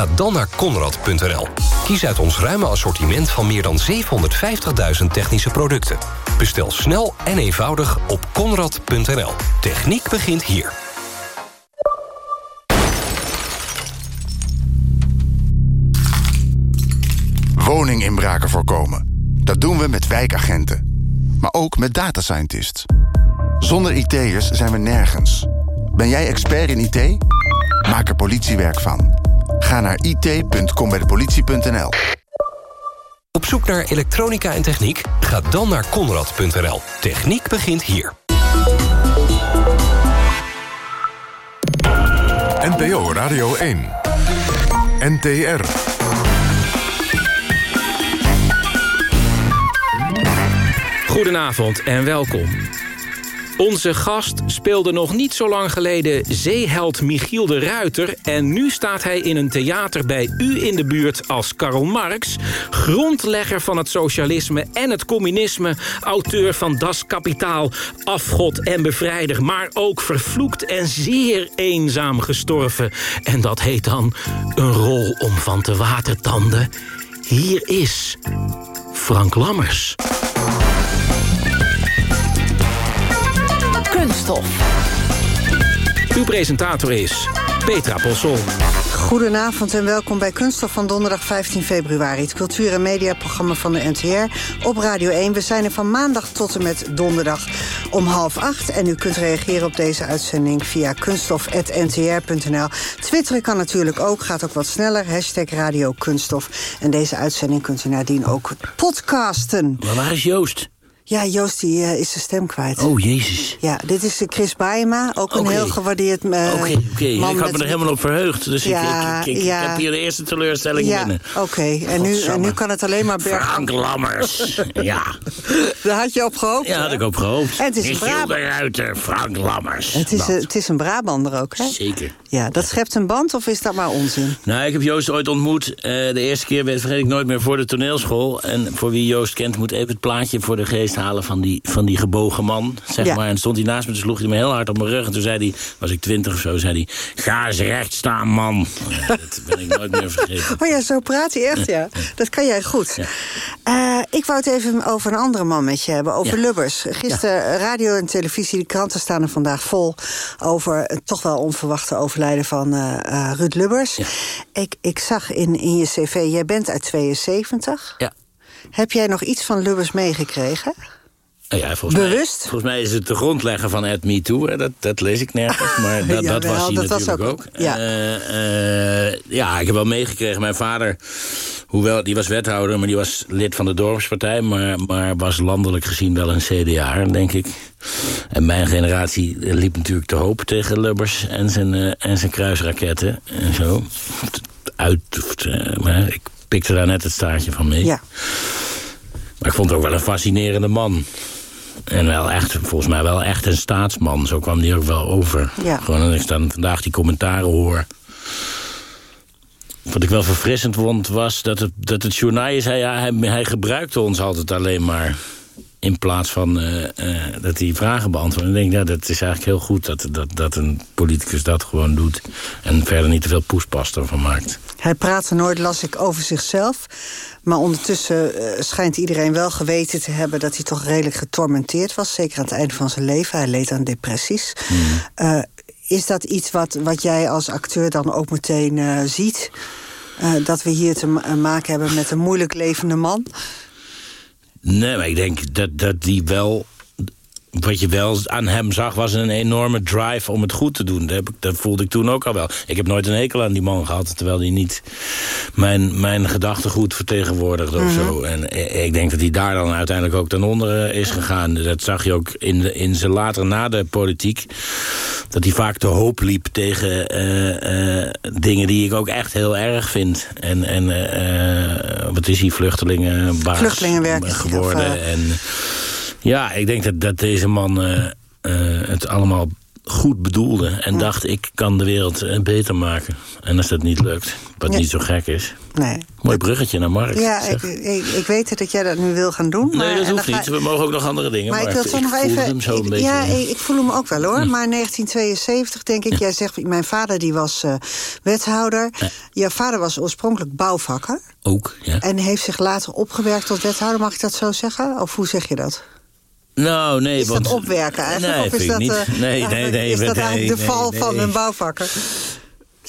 Ga dan naar Conrad.nl. Kies uit ons ruime assortiment van meer dan 750.000 technische producten. Bestel snel en eenvoudig op Conrad.nl. Techniek begint hier. Woninginbraken voorkomen. Dat doen we met wijkagenten. Maar ook met data scientists. Zonder IT'ers zijn we nergens. Ben jij expert in IT? Maak er politiewerk van. Ga naar it.combijdepolitie.nl Op zoek naar elektronica en techniek? Ga dan naar Conrad.nl. Techniek begint hier. NPO Radio 1. NTR. Goedenavond en welkom. Onze gast speelde nog niet zo lang geleden zeeheld Michiel de Ruiter... en nu staat hij in een theater bij u in de buurt als Karl Marx... grondlegger van het socialisme en het communisme... auteur van Das Kapitaal, Afgod en Bevrijder... maar ook vervloekt en zeer eenzaam gestorven. En dat heet dan een rol om van te watertanden. Hier is Frank Lammers. Uw presentator is Petra Possel. Goedenavond en welkom bij Kunststof van donderdag 15 februari. Het cultuur- en mediaprogramma van de NTR op Radio 1. We zijn er van maandag tot en met donderdag om half acht. En u kunt reageren op deze uitzending via kunststof.ntr.nl. Twitteren kan natuurlijk ook, gaat ook wat sneller. Hashtag Radio Kunststof. En deze uitzending kunt u nadien ook podcasten. Maar waar is Joost? Ja, Joost die, uh, is zijn stem kwijt. Oh, jezus. Ja, dit is Chris Baema, ook een heel gewaardeerd uh, Oké, oké. Ik had met- me er helemaal op verheugd. Dus ik- Ja, ik, ik, ik ja. heb hier de eerste teleurstelling Ja, binnen. oké. En, nu, en nu kan het alleen maar berg. Frank Lammers. <laughs> ja. Daar had je op gehoopt. Ja, had ik op gehoopt. En het is Michiel de Ruiter, Frank Lammers. Het is, een- het is een Brabander ook, hè? Zeker. Ja, dat schept een band of is dat maar onzin? Nou, ik heb Joost ooit ontmoet. Eh, de eerste keer weet vergeet ik nooit meer voor de toneelschool. En voor wie Joost kent, moet even het plaatje voor de geest halen van die, van die gebogen man. Zeg Ja. maar. En stond hij naast me, toen sloeg hij me heel hard op mijn rug. En toen zei hij, was ik twintig of zo, zei hij... Ga eens recht staan, man. Ja, dat ben ik nooit meer vergeten. <laughs> Oh ja, zo praat hij echt, ja. Dat kan jij goed. Eh, ik wou het even over een andere man met je hebben, over. Lubbers. Gisteren radio en televisie, de kranten staan er vandaag vol... over het toch wel onverwachte overlijden van eh, eh, Ruud Lubbers. Ik, ik zag in, in je cv, jij bent uit 72. Ja. Heb jij nog iets van Lubbers meegekregen? Nou ja, volgens Bewust? Mij, volgens mij is het de grondlegger van Ed Me Too. hè. Dat, dat lees ik nergens, <laughs> maar dat, dat was hij dat was natuurlijk ook- ook. ja. Eh, eh, ja, ik heb wel meegekregen. Mijn vader, hoewel die was wethouder... maar die was lid van de dorpspartij... maar, maar was landelijk gezien wel een CDA, denk ik. En mijn generatie liep natuurlijk te hoop tegen Lubbers... en zijn, eh, en zijn kruisraketten en zo. Uit, maar ik pikte daar net het staartje van mee. Ja. Maar ik vond het ook wel een fascinerende man. En wel echt, volgens mij wel echt een staatsman. Zo kwam die ook wel over. Ja. Gewoon als ik dan vandaag die commentaren hoor. Wat ik wel verfrissend vond, was dat het, dat het journaal zei... Ja, hij, hij gebruikte ons altijd alleen maar... in plaats van eh, eh, dat hij vragen beantwoordt. En ik denk, ja, dat is eigenlijk heel goed dat, dat, dat een politicus dat gewoon doet. En verder niet te veel poespas ervan maakt. Hij praatte nooit, las ik, over zichzelf. Maar ondertussen eh, schijnt iedereen wel geweten te hebben... dat hij toch redelijk getormenteerd was. Zeker aan het einde van zijn leven. Hij leed aan depressies. Eh, is dat iets wat, wat jij als acteur dan ook meteen ziet? Dat we hier te ma- maken hebben met een moeilijk levende man? Nee, maar ik denk dat, dat die wel... Wat je wel aan hem zag, was een enorme drive om het goed te doen. Dat, heb ik, dat voelde ik toen ook al wel. Ik heb nooit een hekel aan die man gehad... terwijl hij niet mijn, mijn gedachtegoed vertegenwoordigde of zo. En ik denk dat hij daar dan uiteindelijk ook ten onder eh, is gegaan. Dat zag je ook in, de, in zijn later na de politiek. Dat hij vaak de hoop liep tegen eh, eh, dingen die ik ook echt heel erg vind. En, en wat is hij, vluchtelingenbaas Vluchtelingenwerk geworden. of, En ja, ik denk dat, dat deze man eh, eh, het allemaal goed bedoelde. En dacht, ik kan de wereld eh, beter maken. En als dat niet lukt, wat Ja. niet zo gek is. Nee. Mooi bruggetje naar Mark. Ja, ik, ik, ik weet dat jij dat nu wil gaan doen. maar, nee, dat hoeft ga- niet. We mogen ook nog andere dingen. Maar ik wil toch nog even. hem zo een ik- beetje. ja, ik, ik voel hem ook wel hoor. Maar 1972 denk ik. Jij zegt, mijn vader die was wethouder. Jouw vader was oorspronkelijk bouwvakker. Ook, ja. En heeft zich later opgewerkt tot wethouder. Mag ik dat zo zeggen? Of hoe zeg je dat? Nou, nee, Is want... dat opwerken eigenlijk? Nee, of is dat, niet. eh, Nee, nee, nee, Is dat nee, eigenlijk de val nee. van een bouwvakker?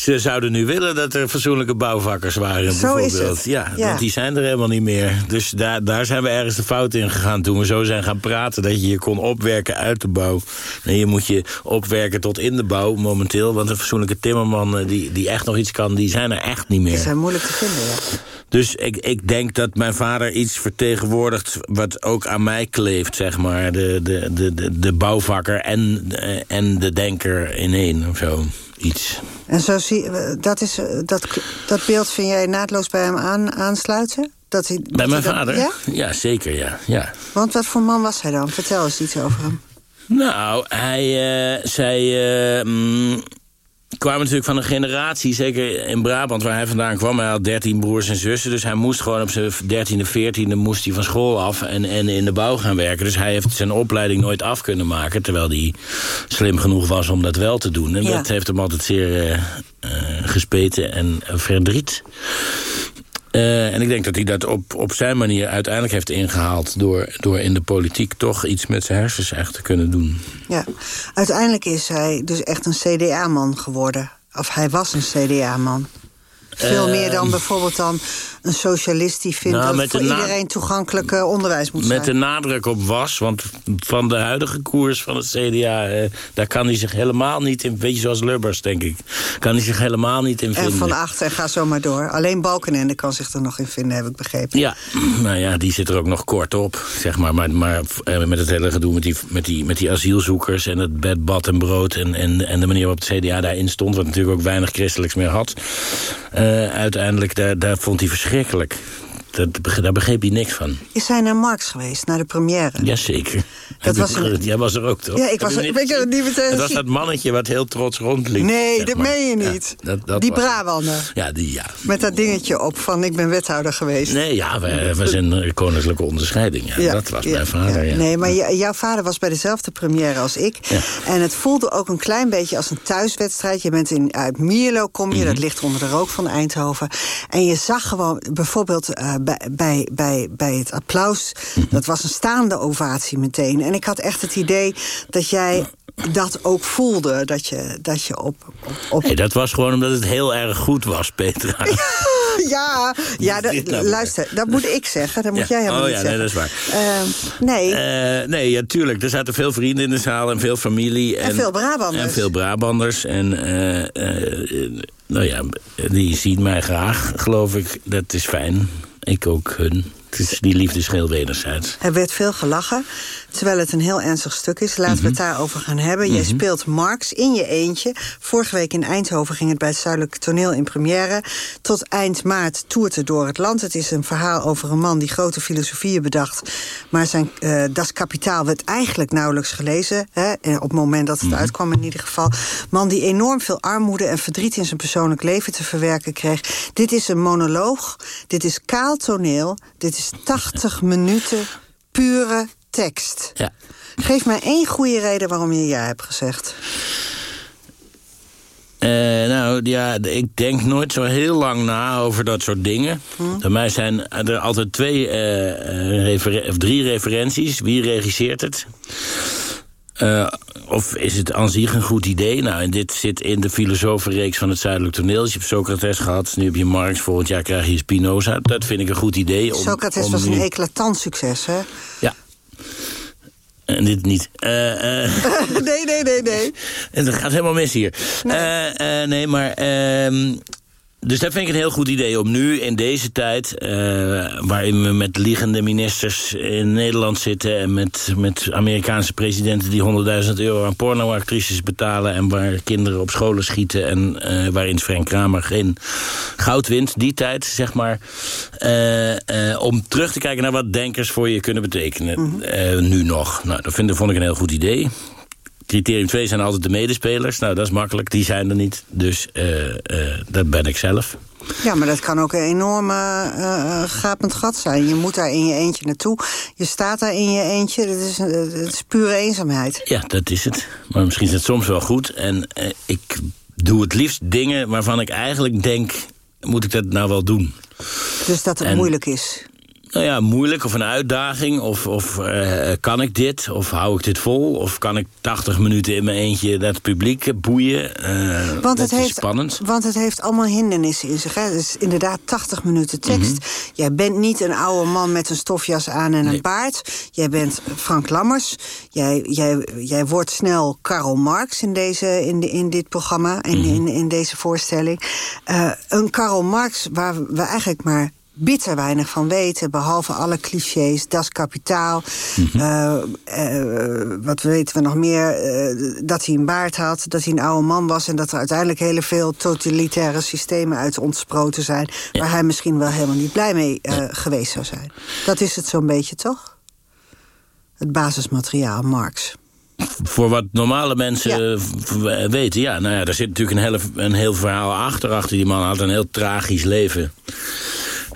Ze zouden nu willen dat er fatsoenlijke bouwvakkers waren, Zo is bijvoorbeeld. het. Ja, Ja. want die zijn er helemaal niet meer. Dus daar, daar zijn we ergens de fout in gegaan toen we zo zijn gaan praten... dat je je kon opwerken uit de bouw. Nee, je moet je opwerken tot in de bouw momenteel. Want een fatsoenlijke timmerman eh, die, die echt nog iets kan... die zijn er echt niet meer. Die zijn moeilijk te vinden, ja. Dus ik, ik denk dat mijn vader iets vertegenwoordigt... wat ook aan mij kleeft, zeg maar. De, de, de, de, de bouwvakker en, eh, en de denker in één, of zo. Iets. En zo zie, dat, is, eh, dat, dat beeld vind jij naadloos bij hem aan, aansluiten? Dat hij, dat Bij mijn hij dat- vader? Ja? Ja, zeker, ja. ja. Want wat voor man was hij dan? Vertel eens iets over hem. Nou, hij uh, zei... Uh, mm, kwamen natuurlijk van een generatie, zeker in Brabant waar hij vandaan kwam. Hij had dertien broers en zussen, dus hij moest gewoon op zijn dertiende, veertiende moest hij van school af en, en in de bouw gaan werken. Dus hij heeft zijn opleiding nooit af kunnen maken, terwijl hij slim genoeg was om dat wel te doen. En Ja. dat heeft hem altijd zeer uh, uh, gespeten en verdriet. Uh, en ik denk dat hij dat op, op zijn manier uiteindelijk heeft ingehaald... Door, door in de politiek toch iets met zijn hersens echt te kunnen doen. Ja, uiteindelijk is hij dus echt een CDA-man geworden. Of hij was een CDA-man. Veel meer dan bijvoorbeeld dan een socialist die vindt Nou, dat voor iedereen toegankelijk onderwijs moet Met de zijn. nadruk op was, want van de huidige koers van het CDA... eh, daar kan hij zich helemaal niet in... Weet je, zoals Lubbers, denk ik. Kan hij zich helemaal niet in En vinden. van acht en ga zo maar door. Alleen Balkenende kan zich er nog in vinden, heb ik begrepen. Ja, nou ja, die zit er ook nog kort op, zeg maar. Maar, maar eh, met het hele gedoe met die, met die, met die asielzoekers... en het bed, bad en brood en, en, en de manier waarop het CDA daarin stond... wat natuurlijk ook weinig christelijks meer had... eh, uiteindelijk, daar, daar vond hij verschrikkelijk. Dat, beg- daar begreep hij niks van. Is hij naar Marx geweest, naar de première? Jazeker. Dat was een- Jij was er ook, toch? Ja, ik was er- ik het niet meteen Het was dat mannetje wat heel trots rondliep. Nee, zeg dat meen je Ja, niet. dat, dat die Brabander. Ja, die ja. Met dat dingetje op van ik ben wethouder geweest. Nee, ja, we, we zijn een koninklijke onderscheiding. Ja, Ja, dat was mijn vader, ja. Nee, maar jouw vader was bij dezelfde première als ik. En het voelde ook een klein beetje als een thuiswedstrijd. Je bent in, uit Mierlo, kom je, Mhm. dat ligt onder de rook van Eindhoven. En je zag gewoon bijvoorbeeld eh, bij, bij, bij, bij het applaus... Dat was een staande ovatie meteen. En ik had echt het idee dat jij dat ook voelde. Dat je, dat je op... op, op Nee, dat was gewoon omdat het heel erg goed was, Petra. <laughs> ja, ja dat, nou luister, dat moet ik zeggen. Dat moet Ja. jij helemaal oh niet ja, nee, zeggen. dat is waar. Ehm, nee, Eh, nee, ja, tuurlijk. Er zaten veel vrienden in de zaal en veel familie. En veel Brabanders. En veel Brabanders. En eh, eh, nou ja, die zien mij graag, geloof ik. Dat is fijn. Ik ook hun. Is, die liefde is heel wederzijds. Er werd veel gelachen, terwijl het een heel ernstig stuk is. Laten we het Mhm. daarover gaan hebben. Jij speelt Marx in je eentje. Vorige week in Eindhoven ging het bij het Zuidelijk Toneel in première. Tot eind maart toert het door het land. Het is een verhaal over een man die grote filosofieën bedacht. Maar zijn eh Das Kapitaal werd eigenlijk nauwelijks gelezen. Hè, eh, op het moment dat het uitkwam in ieder geval. Man die enorm veel armoede en verdriet in zijn persoonlijk leven te verwerken kreeg. Dit is een monoloog. Dit is kaal toneel. Dit is 80 minuten pure tekst. Ja. Geef mij één goede reden waarom je ja hebt gezegd. Eh, nou ja, ik denk nooit zo heel lang na over dat soort dingen. Bij mij zijn er altijd twee, eh, eh, of drie referenties. Wie regisseert het? Eh, of is het aan zich een goed idee? Nou, en dit zit in de filosofenreeks van het Zuidelijk Toneel. Dus je hebt Socrates gehad, nu heb je Marx. Volgend jaar krijg je Spinoza. Dat vind ik een goed idee. Om, Socrates om was een eclatant succes, hè? Ja. En dit niet. Eh, <laughs> nee, nee, nee, nee. <laughs> En dat gaat helemaal mis hier. Nee, nee maar... dus dat vind ik een heel goed idee om nu in deze tijd... eh, waarin we met liegende ministers in Nederland zitten... en met, met Amerikaanse presidenten die 100.000 euro aan pornoactrices betalen... en waar kinderen op scholen schieten... en eh, waarin Frank Kramer geen goud wint, die tijd, zeg maar... eh, om terug te kijken naar wat denkers voor je kunnen betekenen. eh, nu nog. Nou, dat vind, vond ik een heel goed idee. Criterium 2 zijn altijd de medespelers. Nou, dat is makkelijk, die zijn er niet. Dus eh, eh, dat ben ik zelf. Ja, maar dat kan ook een enorme eh, gapend gat zijn. Je moet daar in je eentje naartoe. Je staat daar in je eentje. Dat is, het is pure eenzaamheid. Ja, dat is het. Maar misschien is het soms wel goed. En ik doe het liefst dingen waarvan ik eigenlijk denk... moet ik dat nou wel doen? Dus dat het En- moeilijk is. Nou ja, moeilijk of een uitdaging. Of, of eh, kan ik dit? Of hou ik dit vol? Of kan ik 80 minuten in mijn eentje dat publiek boeien? Eh, Want het, heeft, spannend. want het heeft allemaal hindernissen in zich. Hè? Het is inderdaad 80 minuten tekst. Mhm. Jij bent niet een oude man met een stofjas aan en een baard. Jij bent Frank Lammers. Jij, jij, jij wordt snel Karl Marx in, deze, in, de, in dit programma, in, Mhm. in, in deze voorstelling. Eh, een Karl Marx waar we eigenlijk maar bitter weinig van weten... behalve alle clichés, Das Kapitaal. Mhm. eh, eh, wat weten we nog meer? eh, dat hij een baard had, dat hij een oude man was... en dat er uiteindelijk heel veel totalitaire systemen uit ontsproten zijn... waar hij misschien wel helemaal niet blij mee geweest zou zijn. Dat is het zo'n beetje, toch? Het basismateriaal, Marx. Voor wat normale mensen weten, ja, nou ja, daar zit natuurlijk een, hele, een heel verhaal achter. Achter die man had een heel tragisch leven.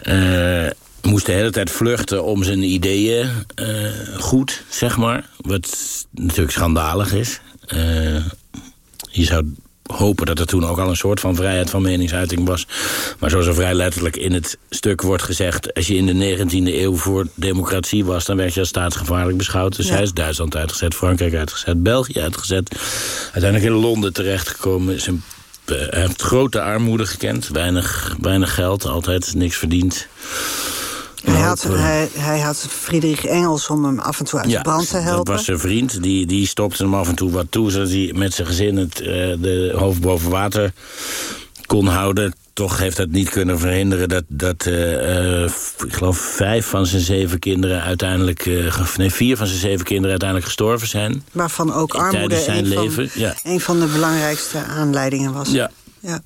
Eh, moest de hele tijd vluchten om zijn ideeën eh, goed, zeg maar. Wat natuurlijk schandalig is. Eh, je zou hopen dat er toen ook al een soort van vrijheid van meningsuiting was. Maar zoals er vrij letterlijk in het stuk wordt gezegd... als je in de 19e eeuw voor democratie was... dan werd je als staatsgevaarlijk beschouwd. Dus Ja. hij is Duitsland uitgezet, Frankrijk uitgezet, België uitgezet. Uiteindelijk in Londen terechtgekomen. Zijn eh, hij heeft grote armoede gekend. Weinig, weinig geld, altijd niks verdiend. Hij had, hij, hij had Friedrich Engels om hem af en toe uit de brand te helpen. dat was zijn vriend. Die, die stopte hem af en toe wat toe... zodat hij met zijn gezin het, eh, de hoofd boven water kon houden. Toch heeft dat niet kunnen verhinderen dat, dat eh, eh, ik geloof vijf van zijn zeven kinderen uiteindelijk, eh, nee vier van zijn zeven kinderen uiteindelijk gestorven zijn. Waarvan ook armoede zijn een, leven. van, ja. een van de belangrijkste aanleidingen was. Ja. ja.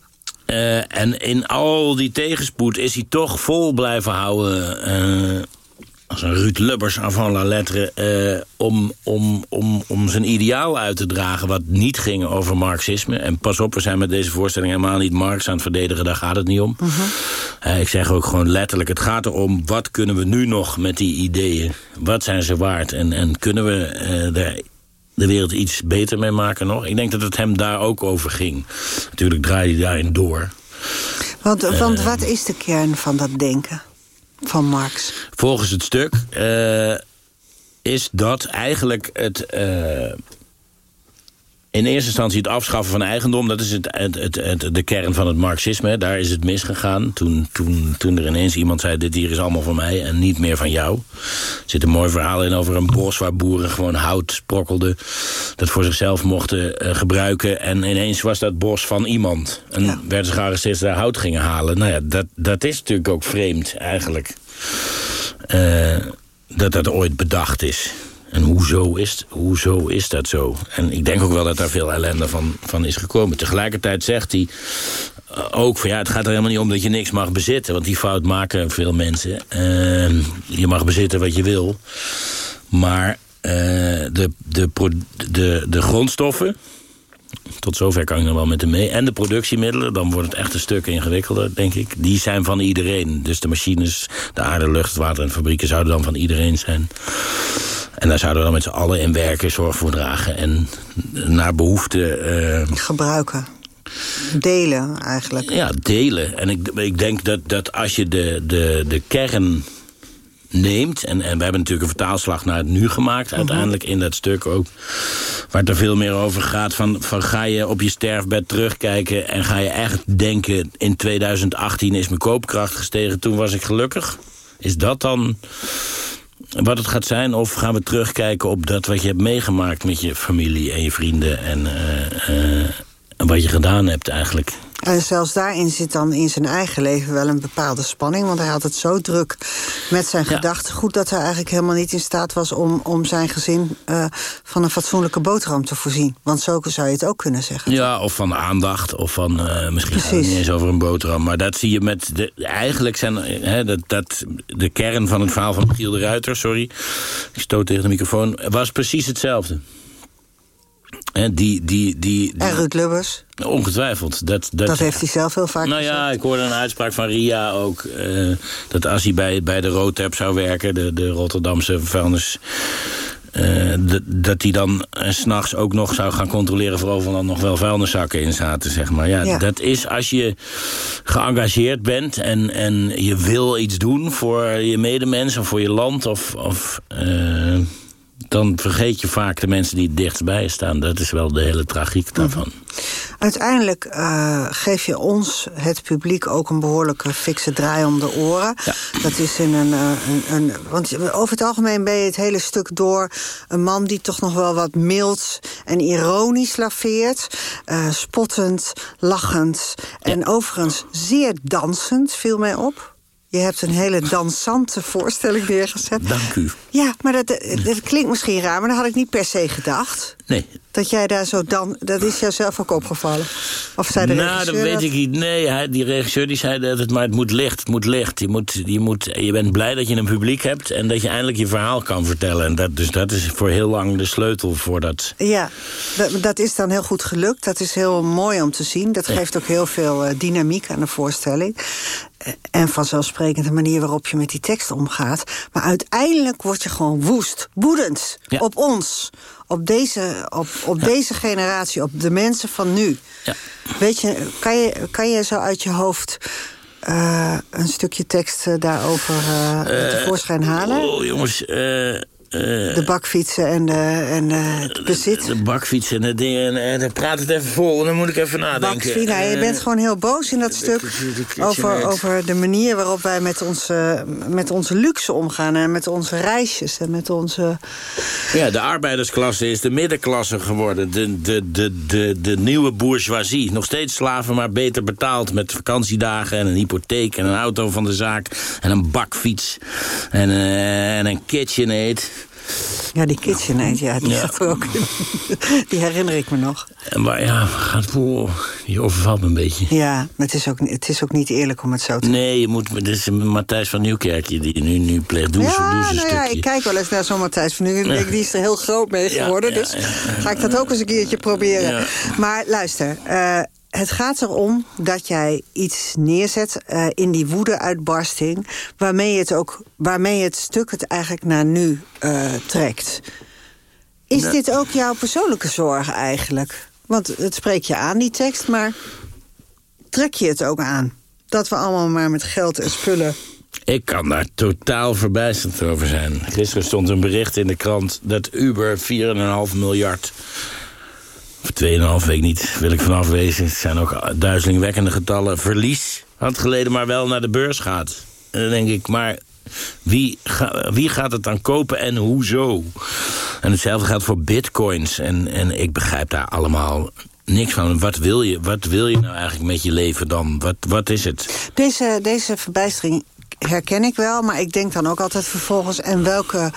Uh, en in al die tegenspoed is hij toch vol blijven houden... Als een Ruud Lubbers avant la lettre... Uh, om, om, om, om zijn ideaal uit te dragen wat niet ging over marxisme. En pas op, we zijn met deze voorstelling helemaal niet Marx aan het verdedigen. Daar gaat het niet om. Uh -huh. ik zeg ook gewoon letterlijk, het gaat erom... wat kunnen we nu nog met die ideeën? Wat zijn ze waard? En, en kunnen we er de wereld iets beter mee maken nog. Ik denk dat het hem daar ook over ging. Natuurlijk draaide hij daarin door. Want, want uh, wat is de kern van dat denken van Marx? Volgens het stuk uh, is dat eigenlijk het... Uh, in eerste instantie het afschaffen van eigendom. Dat is het, het, het, de kern van het marxisme. Daar is het misgegaan. Toen, toen, toen er ineens iemand zei... dit hier is allemaal van mij en niet meer van jou. Er zit een mooi verhaal in over een bos... waar boeren gewoon hout sprokkelden. Dat voor zichzelf mochten uh, gebruiken. En ineens was dat bos van iemand. En ja. werden ze gearresteerd daar hout gingen halen. Nou ja, dat, dat is natuurlijk ook vreemd eigenlijk. Uh, dat dat ooit bedacht is. En hoezo is, hoezo is dat zo? En ik denk ook wel dat daar veel ellende van, van is gekomen. Tegelijkertijd zegt hij uh, ook van ja, het gaat er helemaal niet om dat je niks mag bezitten. Want die fout maken veel mensen. Uh, je mag bezitten wat je wil. Maar uh, de, de, de, de grondstoffen, tot zover kan ik nog wel met hem mee. En de productiemiddelen, dan wordt het echt een stuk ingewikkelder, denk ik. Die zijn van iedereen. Dus de machines, de aarde, lucht, water en fabrieken zouden dan van iedereen zijn. En daar zouden we dan met z'n allen in werken, zorg voor dragen. En naar behoefte... Uh... Gebruiken. Delen, eigenlijk. Ja, delen. En ik, ik denk dat, dat als je de, de, de kern neemt... En, en we hebben natuurlijk een vertaalslag naar het nu gemaakt... uiteindelijk in dat stuk ook... waar het er veel meer over gaat... Van, van ga je op je sterfbed terugkijken... en ga je echt denken... in 2018 is mijn koopkracht gestegen, toen was ik gelukkig? Is dat dan wat het gaat zijn? Of gaan we terugkijken op dat wat je hebt meegemaakt... met je familie en je vrienden en uh, uh, wat je gedaan hebt eigenlijk? En zelfs daarin zit dan in zijn eigen leven wel een bepaalde spanning. Want hij had het zo druk met zijn ja. gedachtegoed... dat hij eigenlijk helemaal niet in staat was om, om zijn gezin... Uh, van een fatsoenlijke boterham te voorzien. Want zo zou je het ook kunnen zeggen. Ja, of van aandacht. Of van, uh, misschien gaat het niet eens over een boterham. Maar dat zie je met... De, eigenlijk zijn hè, dat, dat, de kern van het verhaal van Michiel de Ruiter... sorry, ik stoot tegen de microfoon... was precies hetzelfde. En, die, die, die, die, en Ruud Lubbers? Ongetwijfeld. Dat, dat, dat heeft hij zelf heel vaak Nou gezegd. ja, ik hoorde een uitspraak van Ria ook... Uh, dat als hij bij, bij de Rotep zou werken... de, de Rotterdamse vuilnis... Uh, dat hij dan uh, s'nachts ook nog zou gaan controleren... voor of dan nog wel vuilniszakken in zaten, zeg maar. Ja, Ja. Dat is als je geëngageerd bent... en, en je wil iets doen voor je medemens of voor je land... of, of dan vergeet je vaak de mensen die het dichtstbij staan. Dat is wel de hele tragiek daarvan. Uiteindelijk uh, geef je ons, het publiek, ook een behoorlijke fikse draai om de oren. Ja. Dat is in een, uh, een, een, Want over het algemeen ben je het hele stuk door... een man die toch nog wel wat mild en ironisch laveert. Uh, spottend, lachend en overigens zeer dansend, viel mij op. Je hebt een hele dansante voorstelling neergezet. Dank u. Ja, maar dat, dat klinkt misschien raar, maar dat had ik niet per se gedacht. Nee. Dat jij daar zo dan... Dat is jou zelf ook opgevallen? Of zei de nou, dat weet ik niet. Nee, hij, die regisseur die zei dat het, maar het moet licht. Het moet licht. Je, moet, je, moet, je bent blij dat je een publiek hebt... en dat je eindelijk je verhaal kan vertellen. En dat, dus dat is voor heel lang de sleutel voor dat... Ja, dat, dat is dan heel goed gelukt. Dat is heel mooi om te zien. Dat geeft ook heel veel uh, dynamiek aan de voorstelling. En vanzelfsprekend de manier waarop je met die tekst omgaat. Maar uiteindelijk word je gewoon woest, woedend ja. op ons. Op deze, op, op ja. deze generatie, op de mensen van nu. Ja. Weet je, kan je, kan je zo uit je hoofd uh, een stukje tekst uh, daarover uh, tevoorschijn halen? Oh, jongens, de bakfietsen en, de, en het bezit. De, bakfietsen en de dingen. En, dan praat het even vol, dan moet ik even nadenken. Bakfietsen, je bent gewoon heel boos in dat stuk... Over, over de manier waarop wij met onze, met onze luxe omgaan... en met onze reisjes en met onze... Ja, de arbeidersklasse is de middenklasse geworden. De, de, de, de, de nieuwe bourgeoisie. Nog steeds slaven, maar beter betaald... met vakantiedagen en een hypotheek en een auto van de zaak... en een bakfiets en, uh, en een KitchenAid. Ja, die KitchenAid, ja, die, ja. ook <laughs> die herinner ik me nog. Maar ja, gaat voor. Je overvalt me een beetje. Ja, maar het is ook, het is ook niet eerlijk om het zo te doen. Nee, je moet, dit is Matthijs van Nieuwkerk die nu, nu pleegt doen ja, nou ja, ik kijk wel eens naar zo'n Matthijs van Nieuwkerk. Ja. Die is er heel groot mee geworden, dus ga ik dat ook eens een keertje proberen. Maar luister, uh, het gaat erom dat jij iets neerzet uh, in die woede-uitbarsting... Waarmee, het ook, waarmee het stuk het eigenlijk naar nu uh, trekt. Is nee. dit ook jouw persoonlijke zorg eigenlijk? Want het spreek je aan, die tekst, maar trek je het ook aan? Dat we allemaal maar met geld en spullen... Ik kan daar totaal verbijsterd over zijn. Gisteren stond een bericht in de krant dat Uber 4,5 miljard of 2,5 week niet, wil ik vanaf wezen. Het zijn ook duizelingwekkende getallen. Verlies had geleden maar wel naar de beurs gaat. Dan denk ik, maar wie, wie gaat het dan kopen en hoezo? En hetzelfde geldt voor bitcoins. En, en ik begrijp daar allemaal niks van. Wat wil je, wat wil je nou eigenlijk met je leven dan? Wat, wat is het? Deze, deze verbijstering herken ik wel, maar ik denk dan ook altijd vervolgens... en welke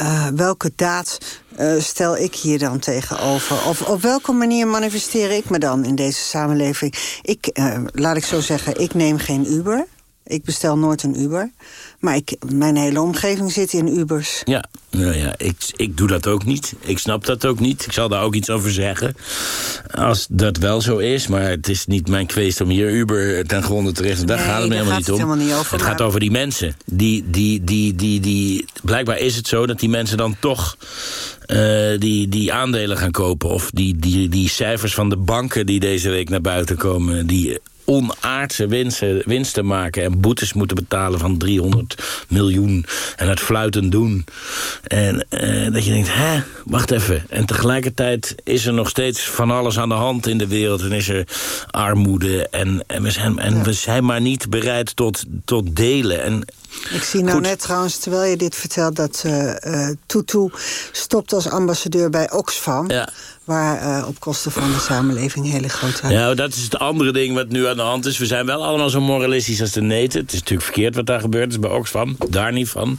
uh, welke daad uh, stel ik hier dan tegenover? Of op welke manier manifesteer ik me dan in deze samenleving? Ik, uh, laat ik zo zeggen, ik neem geen Uber. Ik bestel nooit een Uber. Maar ik, mijn hele omgeving zit in Ubers. Ja, nou ja ik, ik doe dat ook niet. Ik snap dat ook niet. Ik zal daar ook iets over zeggen. Als dat wel zo is, maar het is niet mijn kweest om hier Uber ten gronde te richten. Daar nee, gaat het helemaal niet om. Helemaal niet over, het gaat over die mensen. Die, die, die, die, die, blijkbaar is het zo dat die mensen dan toch uh, die, die aandelen gaan kopen. Of die, die, die cijfers van de banken die deze week naar buiten komen... die onaardse winsten, winsten maken... en boetes moeten betalen van 300 miljoen en het fluiten doen. En uh, dat je denkt, hè, wacht even. En tegelijkertijd is er nog steeds van alles aan de hand in de wereld... en is er armoede en, en, we, zijn, en we zijn maar niet bereid tot, tot delen. En ik zie nou Goed. net trouwens, terwijl je dit vertelt... dat uh, uh, Tutu stopt als ambassadeur bij Oxfam. Ja. Waar uh, op kosten van de samenleving hele grote... Ja, dat is het andere ding wat nu aan de hand is. We zijn wel allemaal zo moralistisch als de neten. Het is natuurlijk verkeerd wat daar gebeurt is bij Oxfam. Daar niet van.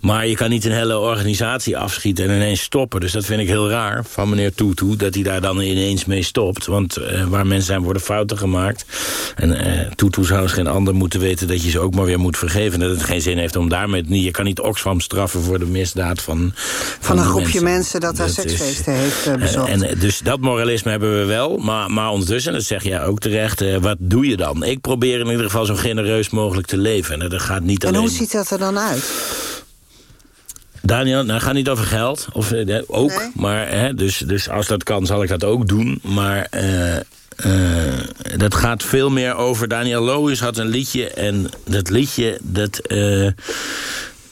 Maar je kan niet een hele organisatie afschieten en ineens stoppen. Dus dat vind ik heel raar van meneer Tutu... dat hij daar dan ineens mee stopt. Want waar mensen zijn worden fouten gemaakt. En Tutu zou eens geen ander moeten weten... dat je ze ook maar weer moet vergeven dat het geen zin heeft om daarmee... Je kan niet Oxfam straffen voor de misdaad van... Van, van een groepje mensen, mensen dat daar seksfeesten heeft uh, bezocht. En, dus dat moralisme hebben we wel. Maar, maar ondertussen, dat zeg jij ook terecht... Uh, wat doe je dan? Ik probeer in ieder geval zo genereus mogelijk te leven. En dat gaat niet en alleen... hoe ziet dat er dan uit? Daniel, nou gaat niet over geld, of, uh, ook, nee. maar hè, dus, dus als dat kan zal ik dat ook doen. Maar uh, uh, dat gaat veel meer over... Daniel Loos had een liedje en dat liedje dat,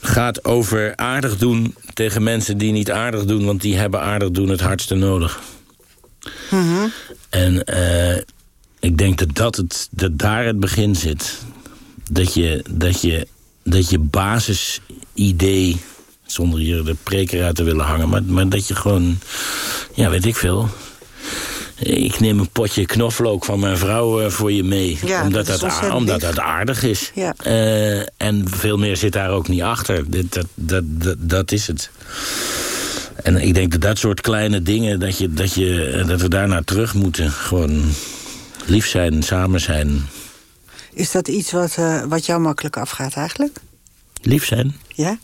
gaat over aardig doen tegen mensen die niet aardig doen... want die hebben aardig doen het hardste nodig. Mm -hmm. En uh, ik denk dat, dat, het, dat daar het begin zit. Dat je, dat je, dat je basisidee zonder hier de preker uit te willen hangen... maar, maar dat je gewoon, ja, weet ik veel ik neem een potje knoflook van mijn vrouw uh, voor je mee. Ja, omdat, dat, dat omdat dat aardig is. Ja. Uh, en veel meer zit daar ook niet achter. Dat, dat, dat, dat, dat is het. En ik denk dat dat soort kleine dingen, dat, je, dat, je, dat we daar naar terug moeten. Gewoon lief zijn, samen zijn. Is dat iets wat, uh, wat jou makkelijk afgaat eigenlijk? Lief zijn? Ja?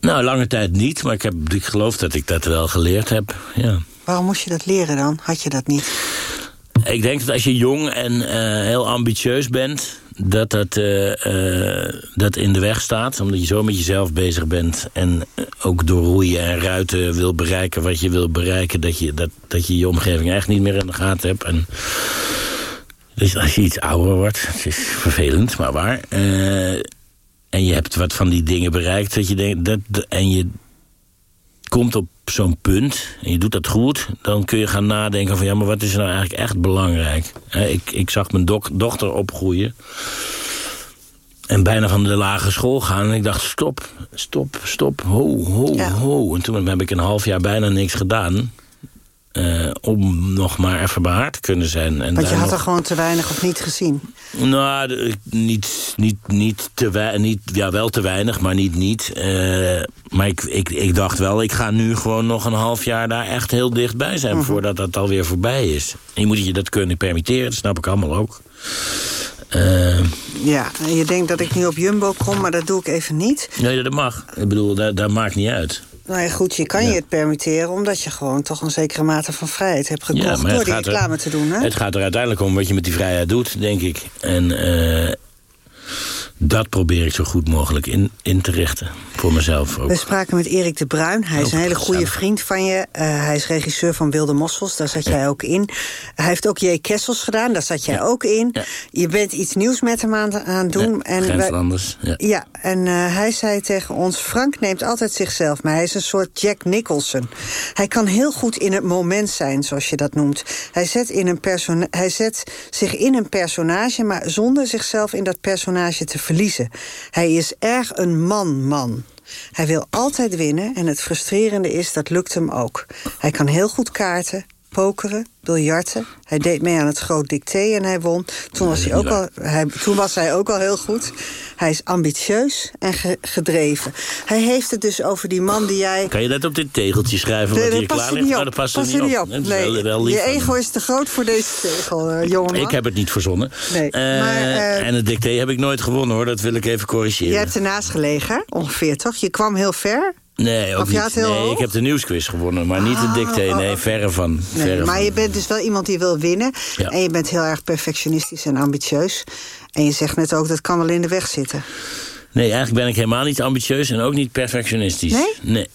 Nou, lange tijd niet, maar ik, heb, ik geloof dat ik dat wel geleerd heb, ja. Waarom moest je dat leren dan? Had je dat niet? Ik denk dat als je jong en uh, heel ambitieus bent... dat dat, uh, uh, dat in de weg staat. Omdat je zo met jezelf bezig bent. En ook door roeien en ruiten wil bereiken wat je wil bereiken. Dat je, dat, dat je je omgeving echt niet meer in de gaten hebt. En dus als je iets ouder wordt, het is vervelend, maar waar en je hebt wat van die dingen bereikt dat je denkt. Dat- en je komt op zo'n punt en je doet dat goed, dan kun je gaan nadenken van ja, maar wat is er nou eigenlijk echt belangrijk? Ik, ik zag mijn dok- dochter opgroeien en bijna van de lagere school gaan en ik dacht stop, stop, stop, ho, ho, ho. En toen heb ik een half jaar bijna niks gedaan. Eh, om nog maar even behaard te kunnen zijn. En Want je had nog- er gewoon te weinig of niet gezien. nou, de- niet, niet, niet te weinig. Niet, ja, wel te weinig, maar niet niet. Eh, maar ik, ik, ik dacht wel, ik ga nu gewoon nog een half jaar daar echt heel dichtbij zijn... Mhm. voordat dat alweer voorbij is. En je moet je dat kunnen permitteren, dat snap ik allemaal ook. Eh, Ja, en je denkt dat ik nu op Jumbo kom, maar dat doe ik even niet. nee, dat mag. Ik bedoel, dat, dat maakt niet uit. Nou ja, goed, je kan je het permitteren... omdat je gewoon toch een zekere mate van vrijheid hebt gekocht... Ja, door die er- reclame te doen, hè? Het gaat er uiteindelijk om wat je met die vrijheid doet, denk ik. En eh, dat probeer ik zo goed mogelijk in, in te richten. Voor mezelf ook. We spraken met Erik de Bruin. Hij is een hele goede vriend van je. Eh, hij is regisseur van Wilde Mossels, daar zat jij ook in. Hij heeft ook J. Kessels gedaan, daar zat jij ook in. Je bent iets nieuws met hem aan, het doen. en wij- Grenslanders. Ja. En eh, hij zei tegen ons... Frank neemt altijd zichzelf, maar hij is een soort Jack Nicholson. Hij kan heel goed in het moment zijn, zoals je dat noemt. Hij zet, in een hij zet zich in een personage... maar zonder zichzelf in dat personage te Hij is erg een man-man. Hij wil altijd winnen en het frustrerende is, dat lukt hem ook. Hij kan heel goed kaarten, pokeren, biljarten. Hij deed mee aan het groot dicté en hij won. Toen was hij ook al, hij, toen was hij ook al heel goed. Hij is ambitieus en ge- gedreven. Hij heeft het dus over die man die jij... Kan je dat op dit tegeltje schrijven? Nee, wat dat hier past klaar er ligt? niet op. past Past niet op. Nee, wel, je ego is te groot voor deze tegel, eh, jongeman. Ik heb het niet verzonnen. Nee, Eh, maar, eh, en het dicté heb ik nooit gewonnen hoor, dat wil ik even corrigeren. Je hebt ernaast gelegen, ongeveer, toch? Je kwam heel ver. Nee, ook niet. nee, hoog? ik heb de nieuwsquiz gewonnen, maar niet het dicté. Nee, verre van. Nee, verre maar van. je bent dus wel iemand die wil winnen. Ja. En je bent heel erg perfectionistisch en ambitieus. En je zegt net ook, dat kan wel in de weg zitten. Nee, eigenlijk ben ik helemaal niet ambitieus en ook niet perfectionistisch. Nee? Nee.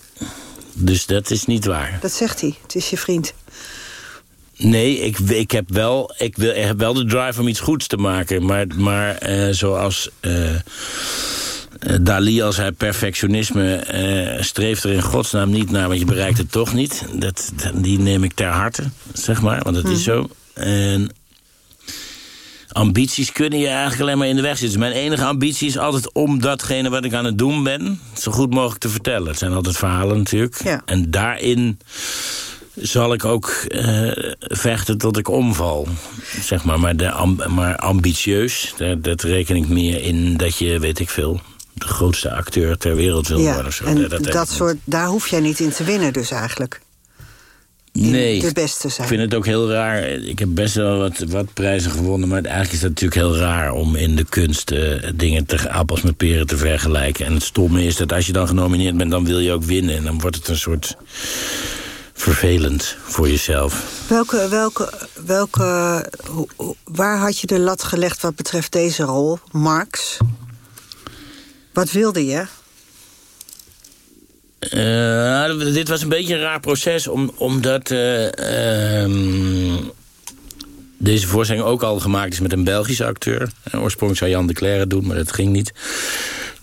Dus dat is niet waar. Dat zegt hij. Het is je vriend. Nee, ik, ik, heb, wel, ik, wil, ik heb wel de drive om iets goeds te maken. Maar, maar eh, zoals eh, Dali al zei, perfectionisme eh, streeft er in godsnaam niet naar... want je bereikt het toch niet. Dat, die neem ik ter harte, zeg maar, want dat is zo. En ambities kunnen je eigenlijk alleen maar in de weg zitten. Mijn enige ambitie is altijd om datgene wat ik aan het doen ben... zo goed mogelijk te vertellen. Het zijn altijd verhalen natuurlijk. En daarin zal ik ook eh, vechten tot ik omval. Zeg maar, maar, de am- maar ambitieus, daar, dat reken ik meer in dat je, weet ik veel... de grootste acteur ter wereld wil Ja, worden. Of zo. en dat, soort, daar hoef jij niet in te winnen dus eigenlijk. Nee, de beste zijn. ik vind het ook heel raar. Ik heb best wel wat, wat prijzen gewonnen... maar eigenlijk is dat natuurlijk heel raar om in de kunst... eh, dingen te, appels met peren te vergelijken. En het stomme is dat als je dan genomineerd bent... dan wil je ook winnen. En dan wordt het een soort vervelend voor jezelf. Welke, welke, welke, waar had je de lat gelegd wat betreft deze rol, Marx? Wat wilde je? Eh, dit was een beetje een raar proces, om, omdat eh, ehm, deze voorstelling ook al gemaakt is met een Belgische acteur. Eh, oorspronkelijk zou Jan de Cler doen, maar dat ging niet.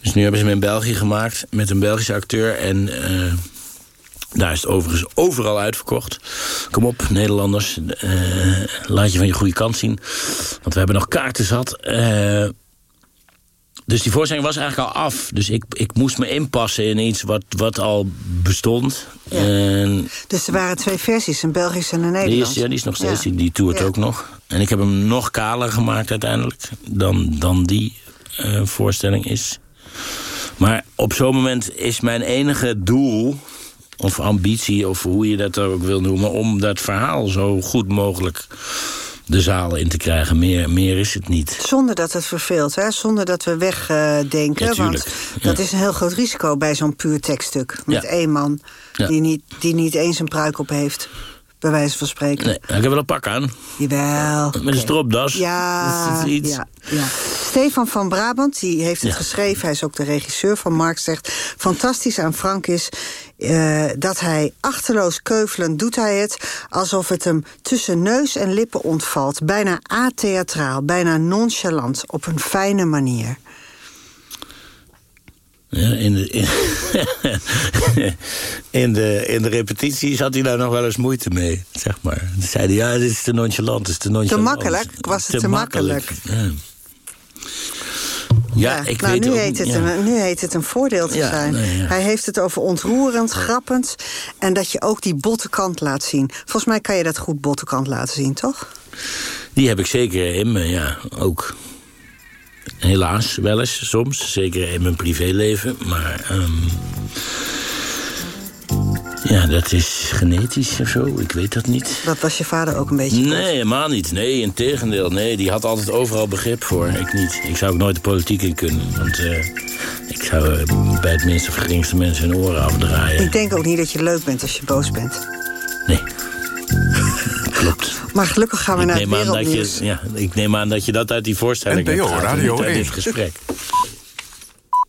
Dus nu hebben ze hem in België gemaakt met een Belgische acteur. En daar is het overigens overal uitverkocht. Kom op, Nederlanders, laat je van je goede kant zien. Want we hebben nog kaarten zat. Dus die voorstelling was eigenlijk al af. Dus ik, ik moest me inpassen in iets wat, wat al bestond. En Dus er waren twee versies, een Belgische en een die is, Nederlandse. ja, die is nog steeds, Ja. die, die toert Ja. ook nog. En ik heb hem nog kaler gemaakt uiteindelijk dan, dan die eh, voorstelling is. Maar op zo'n moment is mijn enige doel, of ambitie, of hoe je dat ook wil noemen... om dat verhaal zo goed mogelijk de zaal in te krijgen. Meer, meer is het niet. Zonder dat het verveelt, hè? zonder dat we wegdenken. Ja, want dat Ja. is een heel groot risico bij zo'n puur tekststuk. Met één man die, niet, die niet eens een pruik op heeft. Bij wijze van spreken. Nee, ik heb wel een pak aan. Jawel. Met een stropdas. Ja, Dat is iets. ja, ja. Stefan van Brabant, die heeft het Ja. geschreven. Hij is ook de regisseur van Marx. Zegt, fantastisch aan Frank is eh, dat hij achterloos keuvelend doet hij het... alsof het hem tussen neus en lippen ontvalt. Bijna atheatraal, bijna nonchalant, op een fijne manier. Ja, in, de, in, <laughs> in, de, in de repetities had hij daar nog wel eens moeite mee, zeg maar. Dan zei hij, ja, dit is te nonchalant, dit is te nonchalant. Te makkelijk? Was het te, makkelijk? Ja. Ja, ik nou, weet nu, ook heet het ja. een, nu heet het een voordeel te Ja, zijn. nee. Hij heeft het over ontroerend, grappend... en dat je ook die botte kant laat zien. Volgens mij kan je dat goed botte kant laten zien, toch? Die heb ik zeker in me, ja, ook. Helaas, wel eens, soms. Zeker in mijn privéleven. Maar ehm, ja, dat is genetisch of zo. Ik weet dat niet. Dat was je vader ook een beetje. Nee, helemaal niet. Nee, in tegendeel. Nee, die had altijd overal begrip voor. Ik niet. Ik zou ook nooit de politiek in kunnen. Want eh, ik zou eh, bij het minste of geringste mensen hun oren afdraaien. Ik denk ook niet dat je leuk bent als je boos bent. Klopt. Maar gelukkig gaan we Ik naar het neem, aan dat wereldnieuws. je, ja, ik neem aan dat je dat uit die voorstelling NPO hebt Radio uit 1. dit gesprek.